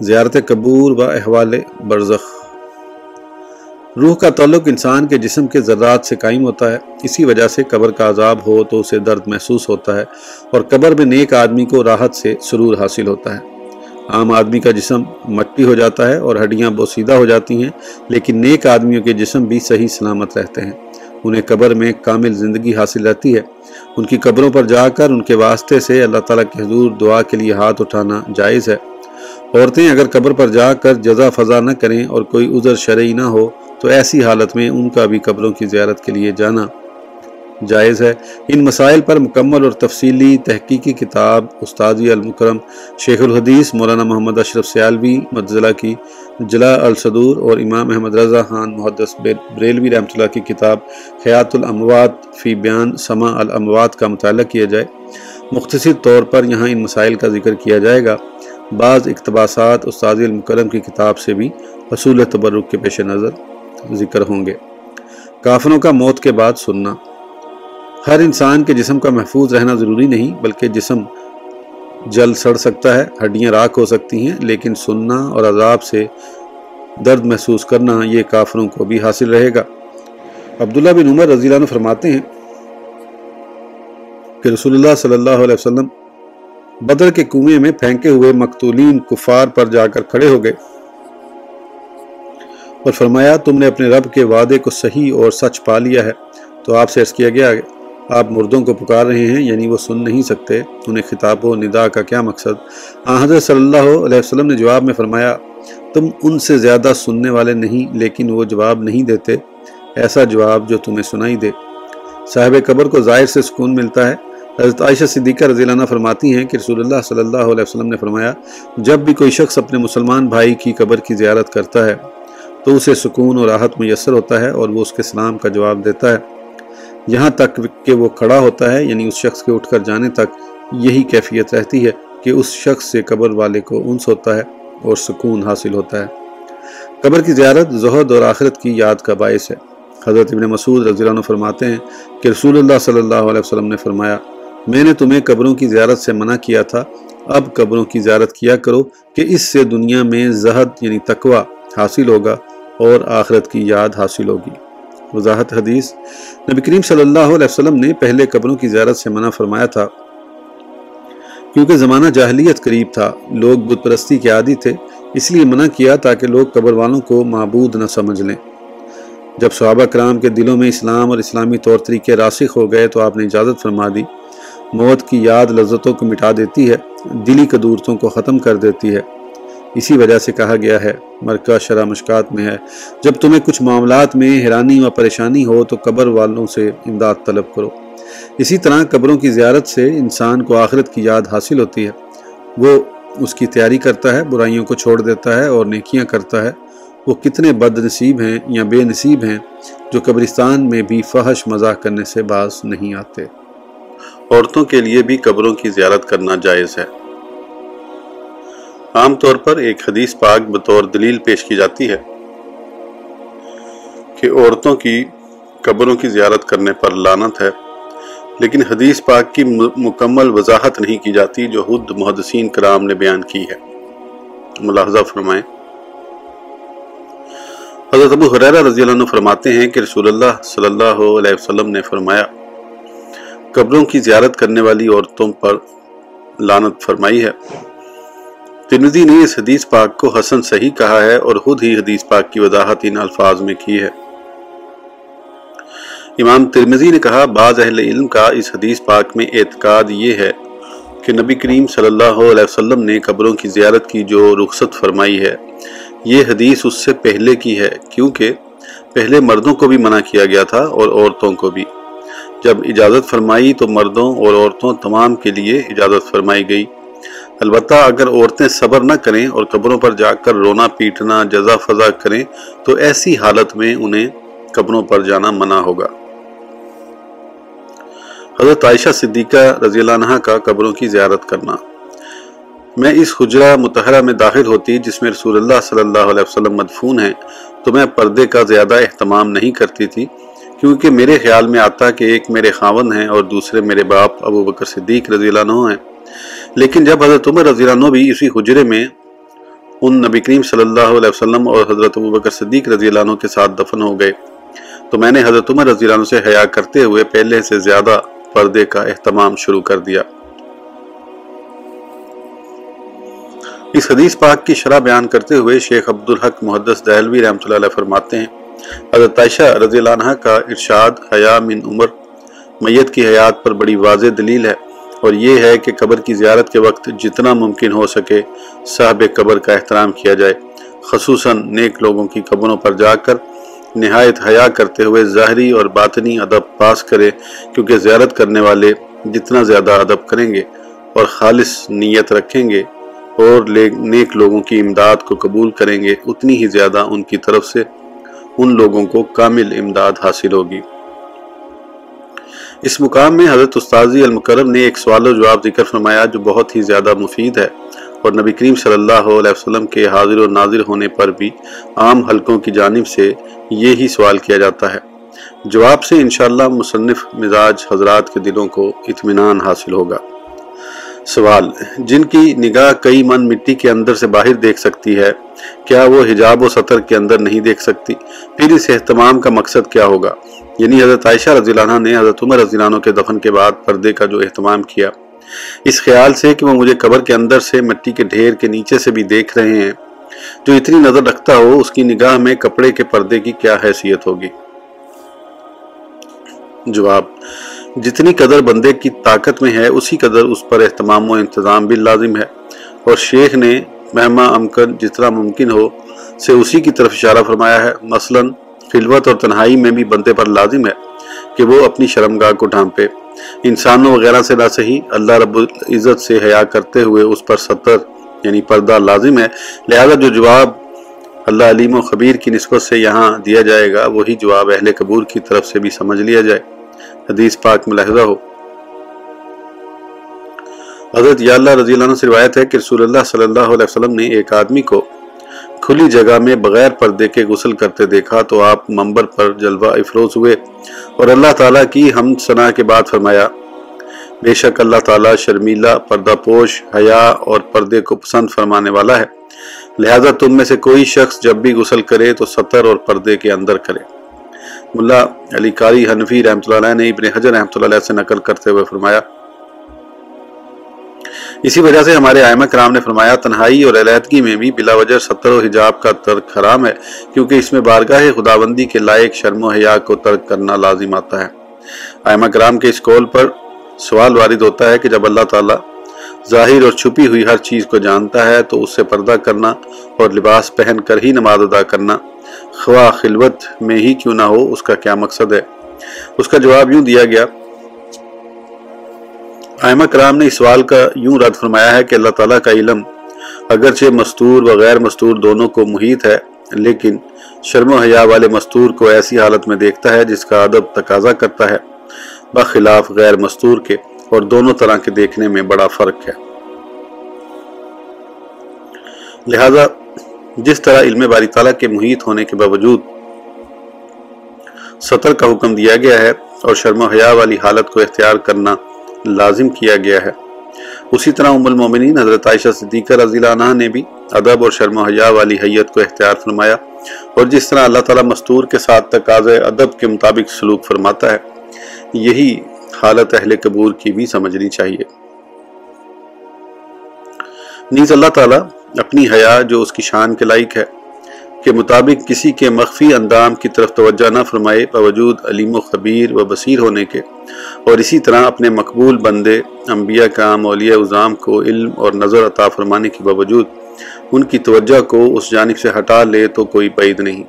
زیارت قبور و احوال برزخ۔ روح کا تعلق انسان کے جسم کے ذرات سے قائم ہوتا ہے۔ اسی وجہ سے قبر کا عذاب ہو تو اسے درد محسوس ہوتا ہے اور قبر میں نیک آدمی کو راحت سے سرور حاصل ہوتا ہے۔ عام آدمی کا جسم مٹی ہو جاتا ہے اور ہڈیاں بوسیدہ ہو جاتی ہیں، لیکن نیک آدمیوں کے جسم بھی صحیح سلامت رہتے ہیں۔ انہیں قبر میں کامل زندگی حاصل رہتی ہے۔ ان کی قبروں پر جا کر ان کے واسطے سے اللہ تعالیٰ کے حضور دعا کے لیے ہاتھ اٹھانا جائز ہے۔ عورتیں اگر قبر پر جا کر جزا فضا نہ کریں اور کوئی عذر شرعی نہ ہو، تو ایسی حالت میں ان کا بھی قبروں کی زیارت کے لیے جانا جائز ہے۔ ان مسائل پر مکمل اور تفصیلی تحقیقی کتاب استاذی المکرم شیخ الحدیث مولانا محمد اشرف سیالوی مدزلہ کی جلا الصدور اور امام احمد رضا خان محدث بریلوی رحمۃ اللہ کی کتاب خیات الاموات فی بیان سما الاموات کا مطالعہ کیا جائے۔ مختصر طور پر یہاں ان مسائل کا ذکر کیا جائے گا۔ بعض اقتباسات استاذی المکرم کی کتاب سے بھی حصول تبرک کے پیش نظر ذکر ہوں گے۔ کافروں کا موت کے بعد سننا۔ ہر انسان کے جسم کا محفوظ رہنا ضروری نہیں، بلکہ جسم جل سڑ سکتا ہے، ہڈیاں راکھ ہو سکتی ہیں، لیکن سننا اور عذاب سے درد محسوس کرنا یہ کافروں کو بھی حاصل رہے گا۔ عبداللہ بن عمر رضی اللہ عنہ فرماتے ہیں کہ رسول اللہ صلی اللہ علیہ وسلم بدر کے کنویں میں پھینکے ہوئے مقتولین کفار پر جا کر کھڑے ہو گئے اور فرمایا، تم نے اپنے رب کے وعدے کو صحیح اور سچ پا لیا ہے۔ تو آپ سے عرض کیا گیا، آپ مردوں کو پکار رہے ہیں یعنی وہ سن نہیں سکتے، انہیں خطاب و ندا کا کیا مقصد؟ حضرت صلی اللہ علیہ وسلم نے جواب میں فرمایا، تم ان سے زیادہ سننے والے نہیں، لیکن وہ جواب نہیں دیتے، ایسا جواب جو تمہیں سنائی دے۔ صاحب قبر کو ظاہر سے سکون ملتا ہے حضرت عائشہ صدیقہ رضی اللہ عنہ فرماتی ہیں کہ رسول اللہ صلی اللہ علیہ وسلم نے فرمایا، جب بھی کوئی شخص اپنے مسلمان بھائی کی قبر کی زیارت کرتا ہے، تو اسے سکون اور راحت میسر ہوتا ہے اور وہ اس کے سلام کا جواب دیتا ہے۔ یہاں تک کہ وہ کھڑا ہوتا ہے یعنی اس شخص کے اٹھ کر جانے تک یہی کیفیت رہتی ہے کہ اس شخص سے قبر والے کو انس ہوتا ہے اور سکون حاصل ہوتا ہے۔ قبر کی زیارت زہد اور آخرت کی یاد کا باعث ہے۔ حضرت ابن مسعود رضی اللہ عنہ فرماتے ہیں کہ رسول اللہ صلی اللہ علیہ وسلم نے فرمایا میں نے تمہیں قبروں کی زیارت سے منع کیا تھا۔ اب قبروں کی زیارت کیا کرو کہ اس سے دنیا میں زہد یعنی تقوی حاصل ہوگا اور آخرت کی یاد حاصل ہوگی۔ وضاحت حدیث۔ نبی کریم صلی اللہ علیہ وسلم نے پہلے قبروں کی زیارت سے منع فرمایا تھا۔ کیونکہ زمانہ جاہلیت قریب تھا، لوگ بت پرستی کے عادی تھے، اس لیے منع کیا تاکہ لوگ قبر والوں کو معبود نہ سمجھ لیں۔ جب صحابہ کرام کے دلوں میں اسلام اور اسلامی طور طریقے راسخ ہو گئے تو آپ نے اجازت فرما دی۔ موت کی یاد لذتوں کو مٹا دیتی ہے، دلی قدورتوں کو ختم کر دیتی ہے۔ اسی وجہ سے کہا گیا ہے، مرکہ شرح مشکات میں ہے۔ جب تمہیں کچھ معاملات میں حیرانی و پریشانی ہو تو قبر والوں سے امداد طلب کرو۔ اسی طرح قبروں کی زیارت سے انسان کو آخرت کی یاد حاصل ہوتی ہے۔ وہ اس کی تیاری کرتا ہے، برائیوں کو چھوڑ دیتا ہے اور نیکیاں کرتا ہے۔ وہ کتنے بد نصیب ہیں یا بے نصیب ہیں جو قبرستان میں بھی فحش مزاح کرنے سے باز نہیں آتے۔ عورتوں کے لیے بھی قبروں کی زیارت کرنا جائز ہے۔ عام طور پر ایک حدیث پاک بطور دلیل پیش کی جاتی ہے کہ عورتوں کی قبروں کی زیارت کرنے پر لانت ہے، لیکن حدیث پاک کی مکمل وضاحت نہیں کی جاتی جو حد محدثین کرام نے بیان کی ہے۔ ملاحظہ فرمائیں۔ حضرت ابو حریرہ رضی اللہ عنہ فرماتے ہیں کہ رسول اللہ صلی اللہ علیہ وسلم نے فرمایا قبروں کی زیارت کرنے والی عورتوں پر لانت فرمائی ہے۔ ترمزی نے اس حدیث پاک کو حسن صحیح کہا ہے اور خود ہی حدیث پاک کی وضاحت ان الفاظ میں کی ہے۔ امام ترمزی نے کہا، بعض اہل علم کا اس حدیث پاک میں اعتقاد یہ ہے کہ نبی کریم صلی اللہ علیہ وسلم نے قبروں کی زیارت کی جو رخصت فرمائی ہے، یہ حدیث اس سے پہلے کی ہے، کیونکہ پہلے مردوں کو بھی منع کیا گیا تھا اور عورتوں کو بھی۔ جب اجازت فرمائی تو مردوں اور عورتوں تمام کے لیے اجازت فرمائی گئی۔ البتہ اگر عورتیں صبر نہ کریں اور قبروں پر جا کر رونا پیٹنا، جزا فضا کریں، تو ایسی حالت میں انہیں قبروں پر جانا منع ہوگا۔ حضرت عائشہ صدیقہ رضی اللہ عنہ کا قبروں کی زیارت کرنا۔ میں اس حجرہ متحرہ میں داخل ہوتی، جس میں رسول اللہ صلی اللہ علیہ وسلم مدفون ہیں، تو میں پردے کا زیادہ اہتمام نہیں کرتی تھی۔ کیونکہ میرے خیال میں آتا کہ ایک میرے خاون ہیں اور دوسرے میرے باپ ابو بکر صدیق رضی اللہ عنہ ہیں۔ لیکن جب حضرت عمر رضی اللہ عنہ بھی اسی حجرے میں ان نبی کریم صلی اللہ علیہ وسلم اور حضرت ابوبکر صدیق رضی اللہ عنہ کے ساتھ دفن ہو گئے، تو میں نے حضرت عمر رضی اللہ عنہ سے حیا کرتے ہوئے پہلے سے زیادہ پردے کا اہتمام شروع کر دیا۔ اس حدیث پاک کی شرح بیان کرتے ہوئے شیخ عبدالحق محدث دہلوی رحمۃ اللہ علیہ فرماتے ہیں حضرت عائشہ رضی اللہ عنہ کا ارشاد، حیا من عمر۔ میت کی حیات پر بڑی واضح دلیل ہے اور یہ ہے کہ قبر کی زیارت کے وقت جتنا ممکن ہو سکے صاحب قبر کا احترام کیا جائے، خصوصاً نیک لوگوں کی قبروں پر جا کر نہایت حیا کرتے ہوئے ظاہری اور باطنی ادب پاس کرے، کیونکہ زیارت کرنے والے جتنا زیادہ ادب کریں گے اور خالص نیت رکھیں گے اور نیک لوگوں کی امداد کو قبول کریں گے، اتنی ہی زیادہ ان کی طرف سے ان لوگوں کو کامل امداد حاصل ہوگی۔ اس مقام میں حضرت استاذی المکرم نے ایک سوال و جواب ذکر فرمایا جو بہت ہی زیادہ مفید ہے اور نبی کریم صلی اللہ علیہ وسلم کے حاضر و ناظر ہونے پر بھی عام حلقوں کی جانب سے یہی سوال کیا جاتا ہے۔ جواب سے انشاءاللہ مصنف مزاج حضرات کے دلوں کو اطمینان حاصل ہوگا۔ سوال، جن کی نگاہ کئی من مٹی کے اندر سے باہر دیکھ سکتی ہے، کیا وہ حجاب و سطر کے اندر نہیں دیکھ سکتی؟ پھر اس اہتمام کا مقصد کیا ہوگا؟ یعنی حضرت عائشہ رضی اللہ عنہ نے حضرت عمر رضی اللہ عنہ کے دفن کے بعد پردے کا جو اہتمام کیا، اس خیال سے کہ وہ مجھے قبر کے اندر سے مٹی کے ڈھیر کے نیچے سے بھی دیکھ رہے ہیں۔ جو اتنی نظر رکھتا ہو، اس کی نگاہ میں کپڑے کے پردے کی کیا حیثیت ہوگی؟ جواب جتنی قدر بندے کی طاقت میں ہے، اسی قدر اس پر اہتمام و انتظام بھی لازم ہے۔ اور شیخ نے مہمہ امکن جتنا ممکن ہو سے اسی کی طرف اشارہ فرمایا ہے۔ مثلاً، خلوت اور تنہائی میں بھی بندے پر لازم ہے کہ وہ اپنی شرمگاہ کو ڈھانپے۔ انسانوں وغیرہ سے نہ صحیح اللہ رب العزت سے حیا کرتے ہوئے اس پر سطر یعنی پردہ لازم ہے۔ لہذا جو جواب اللہ علیم و خبیر کی نسبت سے یہاں دیا جائے گا، وہی جواب اہل قبور کی طرف سے بھی سمجھ لیا جائے۔ حدیث پاک میں ہو۔ حضرت یا اللہ رضی اللہ عنہ سے روایت ہے کہ رسول اللہ صلی اللہ علیہ وسلم نے ایک آدمی کو کھلی جگہ میں بغیر پردے کے غسل کرتے دیکھا تو آپ منبر پر جلوہ افروز ہوئے اور اللہ تعالیٰ کی ہم سنا کے بعد فرمایا، بے شک اللہ تعالیٰ شرمیلا، پردہ پوش، حیا اور پردے کو پسند فرمانے والا ہے۔ لہذا تم میں سے کوئی شخص جب بھی غسل کرے تو سطر اور پردے کے اندر کرے۔ ملا علی قاری حنفی رحمۃ اللہ علیہ نے ابن حجر رحمۃ اللہ علیہ سے نقل کرتے ہوئے فرمایا، اسی وجہ سے ہمارے آئمہ کرام نے فرمایا، تنہائی اور علیحدگی میں بھی بلا وجہ ستر و حجاب کا ترک حرام ہے، کیونکہ اس میں بارگاہ خداوندی کے لائق شرم و حیا کو ترک کرنا لازم آتا ہے۔ آئمہ کرام کے اس قول پر سوال وارد ہوتا ہے کہ جب اللہ تعالیٰ ظاہر اور چھپی ہوئی ہر چیز کو جانتا ہے تو اس سے پردہ کرنا اور لباس پہن کر ہی نماز ادا کرنا۔ خواہ خلوت میں ہی کیوں نہ ہو، اس کا کیا مقصد ہے؟ اس کا جواب یوں دیا گیا۔ آئمہ کرام نے اس سوال کا یوں رد فرمایا ہے کہ اللہ تعالیٰ کا علم اگرچہ مستور و غیر مستور دونوں کو محیط ہے، لیکن شرم و حیا والے مستور کو ایسی حالت میں دیکھتا ہے جس کا ادب تقاضا کرتا ہے، بخلاف غیر مستور کے۔ اور دونوں طرح کے دیکھنے میں بڑا فرق ہے۔ لہذا جس طرح علم باری تعالیٰ کے محیط ہونے کے باوجود سطر کا حکم دیا گیا ہے اور شرم و حیا والی حالت کو اختیار کرنا لازم کیا گیا ہے۔ اسی طرح ام المومنین حضرت عائشہ صدیقہ رضی اللہ عنہ نے بھی ادب اور شرم و حیا والی حیت کو اختیار فرمایا اور جس طرح اللہ تعالیٰ مستور کے ساتھ تقاض ادب کے مطابق سلوک فرماتا ہے، یہی حالت اہل قبور کی بھی سمجھنی چاہیے۔ نیز اللہ تعالیٰ اپنی حیا جو اس کی شان کے لائق ہے کے مطابق کسی کے مخفی اندام کی طرف توجہ نہ فرمائے، باوجود علیم و خبیر و بصیر ہونے کے، اور اسی طرح اپنے مقبول بندے، انبیاء کام اولیاء اظام کو علم اور نظر عطا فرمانے کے باوجود ان کی توجہ کو اس جانب سے ہٹا لے تو کوئی بعید نہیں۔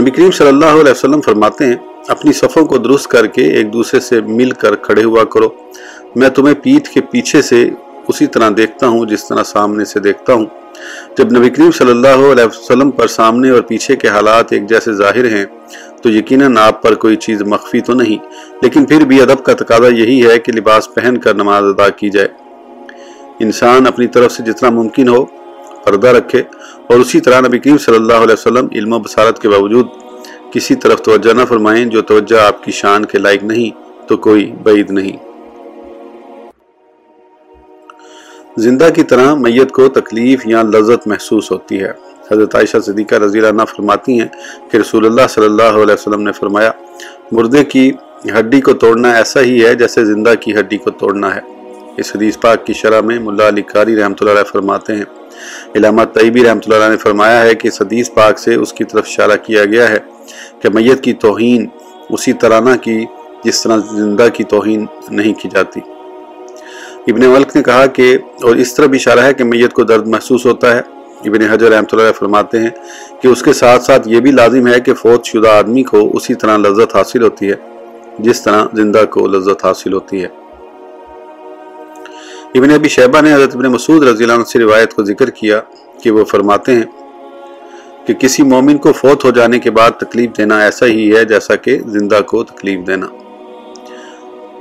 نبی کریم صلی اللہ علیہ وسلم فرماتے ہیں، اپنی صفوں کو درست کر کے ایک دوسرے سے مل کر کھڑے ہوا کرو۔ میں تمہیں پیٹھ کے پیچھے سے اسی طرح دیکھتا ہوں، جس طرح سامنے سے دیکھتا ہوں۔ جب نبی کریم صلی اللہ علیہ وسلم پر سامنے اور پیچھے کے حالات ایک جیسے ظاہر ہیں، تو یقیناً آپ پر کوئی چیز مخفی تو نہیں۔ لیکن پھر بھی ادب کا تقاضا یہی ہے کہ لباس پہن کر نماز ادا کی جائے۔ انسان اپنی طرف سے جتنا ممکن ہو پردہ رکھے اور اسی طرح نبی کریم صلی اللہ علیہ وسلم علم و بصارت کے باوجود کسی طرف توجہ نہ فرمائیں جو توجہ آپ کی شان کے لائق نہیں، تو کوئی بعید نہیں۔ زندہ کی طرح میت کو تکلیف یا لذت محسوس ہوتی ہے۔ حضرت عائشہ صدیقہ رضی اللہ عنہ فرماتی ہیں کہ رسول اللہ صلی اللہ علیہ وسلم نے فرمایا، مردے کی ہڈی کو توڑنا ایسا ہی ہے جیسے زندہ کی ہڈی کو توڑنا ہے۔ اس حدیث پاک کی شرح میں ملا علی قاری رحمۃ اللہ علیہ فرماتے ہیں علامہ طیبی رحمۃ اللہ علیہ نے فرمایا ہے کہ اس حدیث پاک سے اس کی طرف اشارہ کیا گیا ہے کہ میت کی توہین اسی طرح نہ کی جس طرح زندہ کی توہین نہیں کی جاتی۔ ابن ملک نے کہا کہ اور اس طرح بھی اشارہ ہے کہ میت کو درد محسوس ہوتا ہے۔ ابن حجر رحمۃ اللہ فرماتے ہیں کہ اس کے ساتھ ساتھ یہ بھی لازم ہے کہ فوت شدہ آدمی کو اسی طرح لذت حاصل ہوتی ہے، جس طرح زندہ کو لذت حاصل ہوتی ہے۔ ابن ابی شہبہ نے حضرت ابن مسعود رضی اللہ عنہ سے روایت کو ذکر کیا کہ وہ فرماتے ہیں کہ کسی مومن کو فوت ہو جانے کے بعد تکلیف دینا ایسا ہی ہے جیسا کہ زندہ کو تکلیف دینا۔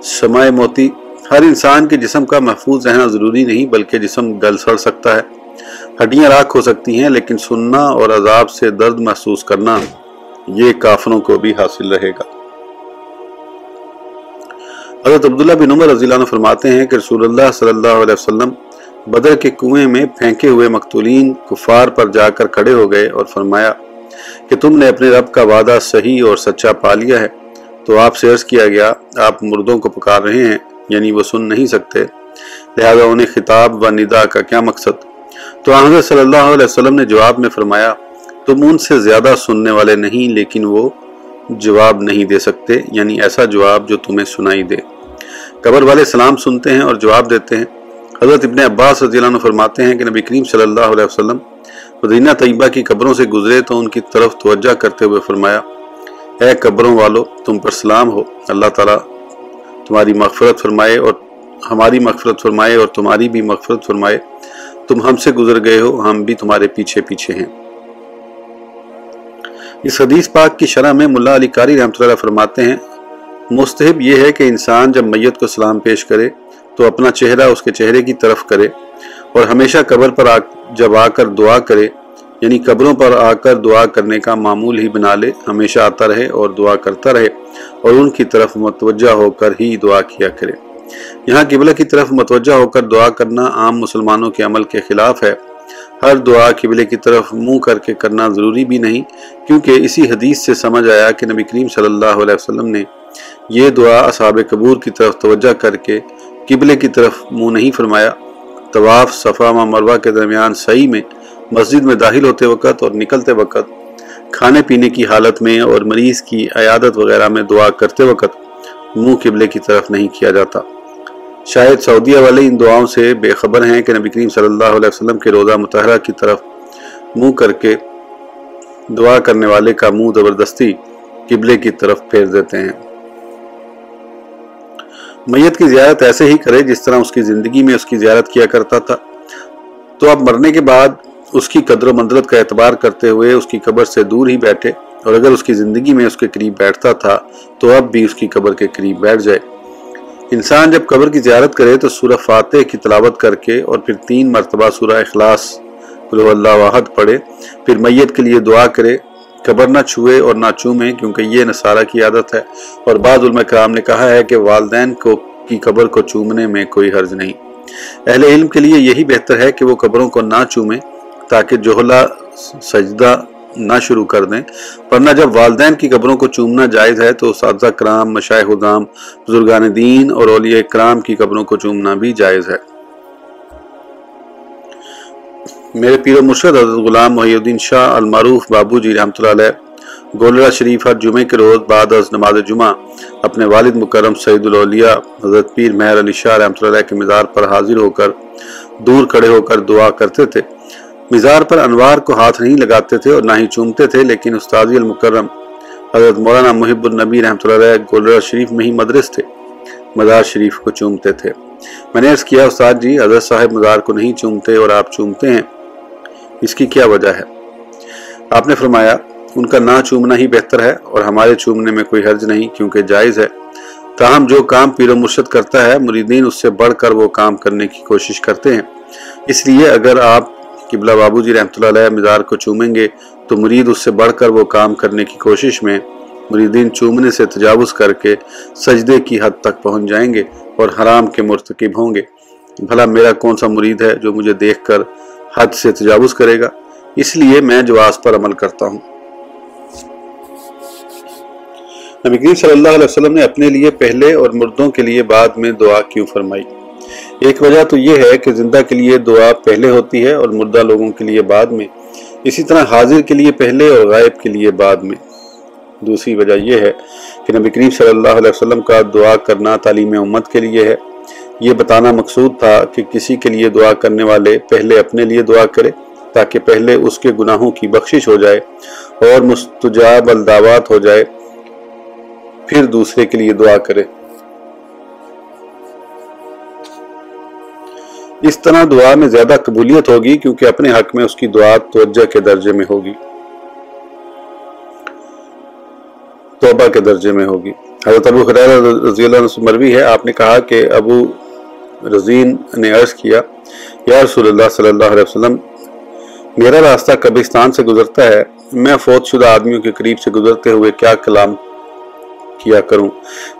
سمائے موتی، ہر انسان کے جسم کا محفوظ رہنا ضروری نہیں، بلکہ جسم گل سڑ سکتا ہے۔ ہڈیاں راکھ ہو سکتی ہیں، لیکن سننا اور عذاب سے درد محسوس کرنا یہ کافروں کو بھی حاصل رہے گا۔ حضرت عبداللہ بن عمر رضی اللہ عنہ فرماتے ہیں کہ رسول اللہ صلی اللہ علیہ وسلم بدر کے کنویں میں پھینکے ہوئے مقتولین کفار پر جا کر کھڑے ہو گئے اور فرمایا کہ تم نے اپنے رب کا وعدہ صحیح اور سچا پا لیا ہے۔ تو آپ سے عرض کیا گیا، آپ مردوں کو پکار رہے ہیں یعنی وہ سن نہیں سکتے۔ لہذا انہیں خطاب و ندا کا کیا مقصد؟ تو حضرت صلی اللہ علیہ وسلم نے جواب میں فرمایا، تم ان سے زیادہ سننے والے نہیں، لیکن وہ جواب نہیں دے سکتے یعنی ایسا جواب جو تمہیں سنائی دے۔ قبر والے سلام سنتے ہیں اور جواب دیتے ہیں۔ حضرت ابن عباس رضی اللہ عنہ فرماتے ہیں کہ نبی کریم صلی اللہ علیہ وسلم مدینہ طیبہ کی قبروں سے گزرے تو ان کی طرف توجہ کرتے ہوئے فرمایا، اے قبروں والو، تم پر سلام ہو۔ اللہ تعالیٰ تمہاری مغفرت فرمائے اور ہماری مغفرت فرمائے اور تمہاری بھی مغفرت فرمائے۔ تم ہم سے گزر گئے ہو، ہم بھی تمہارے پیچھے پیچھے ہیں۔ اس حدیث پاک کی شرح میں ملا علی قاری رحمۃ اللہ فرماتے ہیں مستحب یہ ہے کہ انسان جب میت کو سلام پیش کرے تو اپنا چہرہ اس کے چہرے کی طرف کرے اور ہمیشہ قبر پر آ جب آ کر دعا کرے یعنی قبروں پر آ کر دعا کرنے کا معمول ہی بنا لے، ہمیشہ آتا رہے اور دعا کرتا رہے اور ان کی طرف متوجہ ہو کر ہی دعا کیا کرے۔ یہاں قبلہ کی طرف متوجہ ہو کر دعا کرنا عام مسلمانوں کے عمل کے خلاف ہے۔ ہر دعا قبلے کی طرف منہ کر کے کرنا ضروری بھی نہیں، کیونکہ اسی حدیث سے سمجھ آیا کہ نبی کریم صلی اللہ علیہ وسلم نے یہ دعا اصحاب قبور کی طرف توجہ کر کے قبلے کی طرف منہ نہیں فرمایا۔ طواف صفا و مروہ کے درمیان صحیح میں مسجد میں داخل ہوتے وقت اور نکلتے وقت، کھانے پینے کی حالت میں اور مریض کی عیادت وغیرہ میں دعا کرتے وقت منہ قبلے کی طرف نہیں کیا جاتا۔ شاید سعودیہ والے ان دعاؤں سے بے خبر ہیں کہ نبی کریم صلی اللہ علیہ وسلم کے روزہ متحرہ کی طرف منہ کر کے دعا کرنے والے کا منہ زبردستی قبلے کی طرف پھیر دیتے ہیں۔ میت کی زیارت ایسے ہی کرے جس طرح اس کی زندگی میں اس کی زیارت کیا کرتا تھا۔ تو اب مرنے کے بعد اس کی قدر و مندرت کا اعتبار کرتے ہوئے اس کی قبر سے دور ہی بیٹھے۔ اور اگر اس کی زندگی میں اس کے قریب بیٹھتا تھا تو اب بھی اس کی قبر کے قریب بیٹھ جائے۔ انسان جب قبر کی زیارت کرے تو سورہ فاتح کی تلاوت کر کے اور پھر تین مرتبہ سورہ اخلاص اللہ واحد پڑھے۔ پھر میت کے لیے دعا کرے۔ قبر نہ چھوئے اور نہ چومے کیونکہ یہ نصارہ کی عادت ہے۔ اور بعض علماء کرام نے کہا ہے کہ والدین کو، کی قبر کو چومنے میں کوئی حرج نہیں۔ اہل علم کے لیے یہی بہتر ہے کہ وہ قبروں کو نہ چومیں، تاکہ جوہلا سجدہ نہ شروع کر دیں۔ ورنہ جب والدین کی قبروں کو چومنا جائز ہے، تو اساتذہ کرام مشاہ حدام بزرگان دین اور اولیاء کرام کی قبروں کو چومنا بھی جائز ہے۔ میرے پیر و مرشد حضرت غلام محی الدین شاہ المعروف بابو جی رحمۃ اللہ علیہ گولرہ شریف ہر جمعے کے روز بعد از نماز جمعہ اپنے والد مکرم سعید الاولیاء، حضرت پیر مہر علی شاہ رحمۃ اللہ علیہ کے مزار پر حاضر ہو کر دور کھڑے ہو کر دعا کرتے تھے۔ مزار پر انوار کو ہاتھ نہیں لگاتے تھے اور نہ ہی چومتے تھے، لیکن استاذی المکرم حضرت مولانا محب النبی رحمۃ اللہ علیہ گولرہ شریف میں ہی مدرس تھے، مزار شریف کو چومتے تھے۔ میں نے عرض کیا استاد جی حضرت صاحب مزار کو نہیں چومتے اور آپ چومتے ہیں۔ اس کی کیا وجہ ہے؟ آپ نے فرمایا، ان کا نہ چومنا ہی بہتر ہے اور ہمارے چومنے میں کوئی حرج نہیں کیونکہ جائز ہے۔ تاہم، جو کام پیر و مرشد کرتا ہے، مریدین اس سے بڑھ کر وہ کام کرنے کی کوشش کرتے ہیں۔ اس لیے اگر آپ قبلہ بابو جی رحمۃ اللہ علیہ مزار کو چومیں گے، تو مرید اس سے بڑھ کر وہ کام کرنے کی کوشش میں مریدین چومنے سے تجاوز کر کے سجدے کی حد تک پہنچ جائیں گے اور حرام کے مرتکب ہوں گے۔ بھلا میرا کون سا مرید ہے جو مجھے دیکھ کر حد سے تجاوز کرے گا۔ اس لیے میں جواز پر عمل کرتا ہوں۔ نبی کریم صلی اللہ علیہ وسلم نے اپنے لیے پہلے اور مردوں کے لیے بعد میں دعا کیوں فرمائی؟ ایک وجہ تو یہ ہے کہ زندہ کے لیے دعا پہلے ہوتی ہے اور مردہ لوگوں کے لیے بعد میں۔ اسی طرح حاضر کے لیے پہلے اور غائب کے لیے بعد میں۔ دوسری وجہ یہ ہے کہ نبی کریم صلی اللہ علیہ وسلم کا دعا کرنا تعلیم امت کے لیے ہے۔ یہ بتانا مقصود تھا کہ کسی کے لیے دعا کرنے والے پہلے اپنے لیے دعا کرے تاکہ پہلے اس کے گناہوں کی بخشش ہو جائے اور مستجاب الدعوات ہو جائے، پھر دوسرے کے لیے دعا کرے۔ اس طرح دعا میں زیادہ قبولیت ہوگی کیونکہ اپنے حق میں اس کی دعا توجہ کے درجے میں ہوگی۔ توبہ کے درجے میں ہوگی۔ حضرت ابو رضی اللہ عنہ مروی ہے، آپ نے کہا کہ ابو رضین نے عرض کیا، یا رسول اللہ صلی اللہ علیہ وسلم، میرا راستہ قبرستان سے گزرتا ہے، میں فوت شدہ آدمیوں کے قریب سے گزرتے ہوئے کیا کلام کیا کروں؟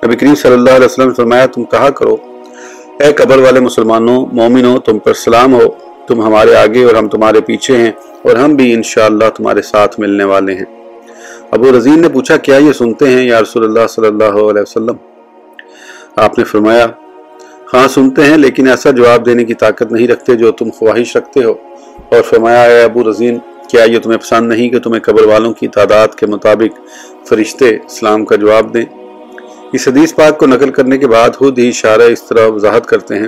نبی کریم صلی اللہ علیہ وسلم نے فرمایا، تم کہا کرو؟ اے قبر والے مسلمانوں، مومنوں، تم پر سلام ہو، تم ہمارے آگے اور ہم تمہارے پیچھے ہیں اور ہم بھی انشاءاللہ تمہارے ساتھ ملنے والے ہیں. ابو رضین نے پوچھا، کیا یہ سنتے ہیں یا رسول اللہ صلی اللہ علیہ وسلم؟ آپ نے فرمایا ہاں سنتے ہیں، لیکن ایسا جواب دینے کی طاقت نہیں رکھتے جو تم خواہش رکھتے ہو۔ اور فرمایا، اے ابو رضین کیا یہ تمہیں پسند نہیں کہ تمہیں قبر والوں کی تعداد کے مطابق فرشتے اسلام کا جواب دیں؟ اس حدیث پاک کو نقل کرنے کے بعد خود ہی اشارہ اس طرح وضاحت کرتے ہیں۔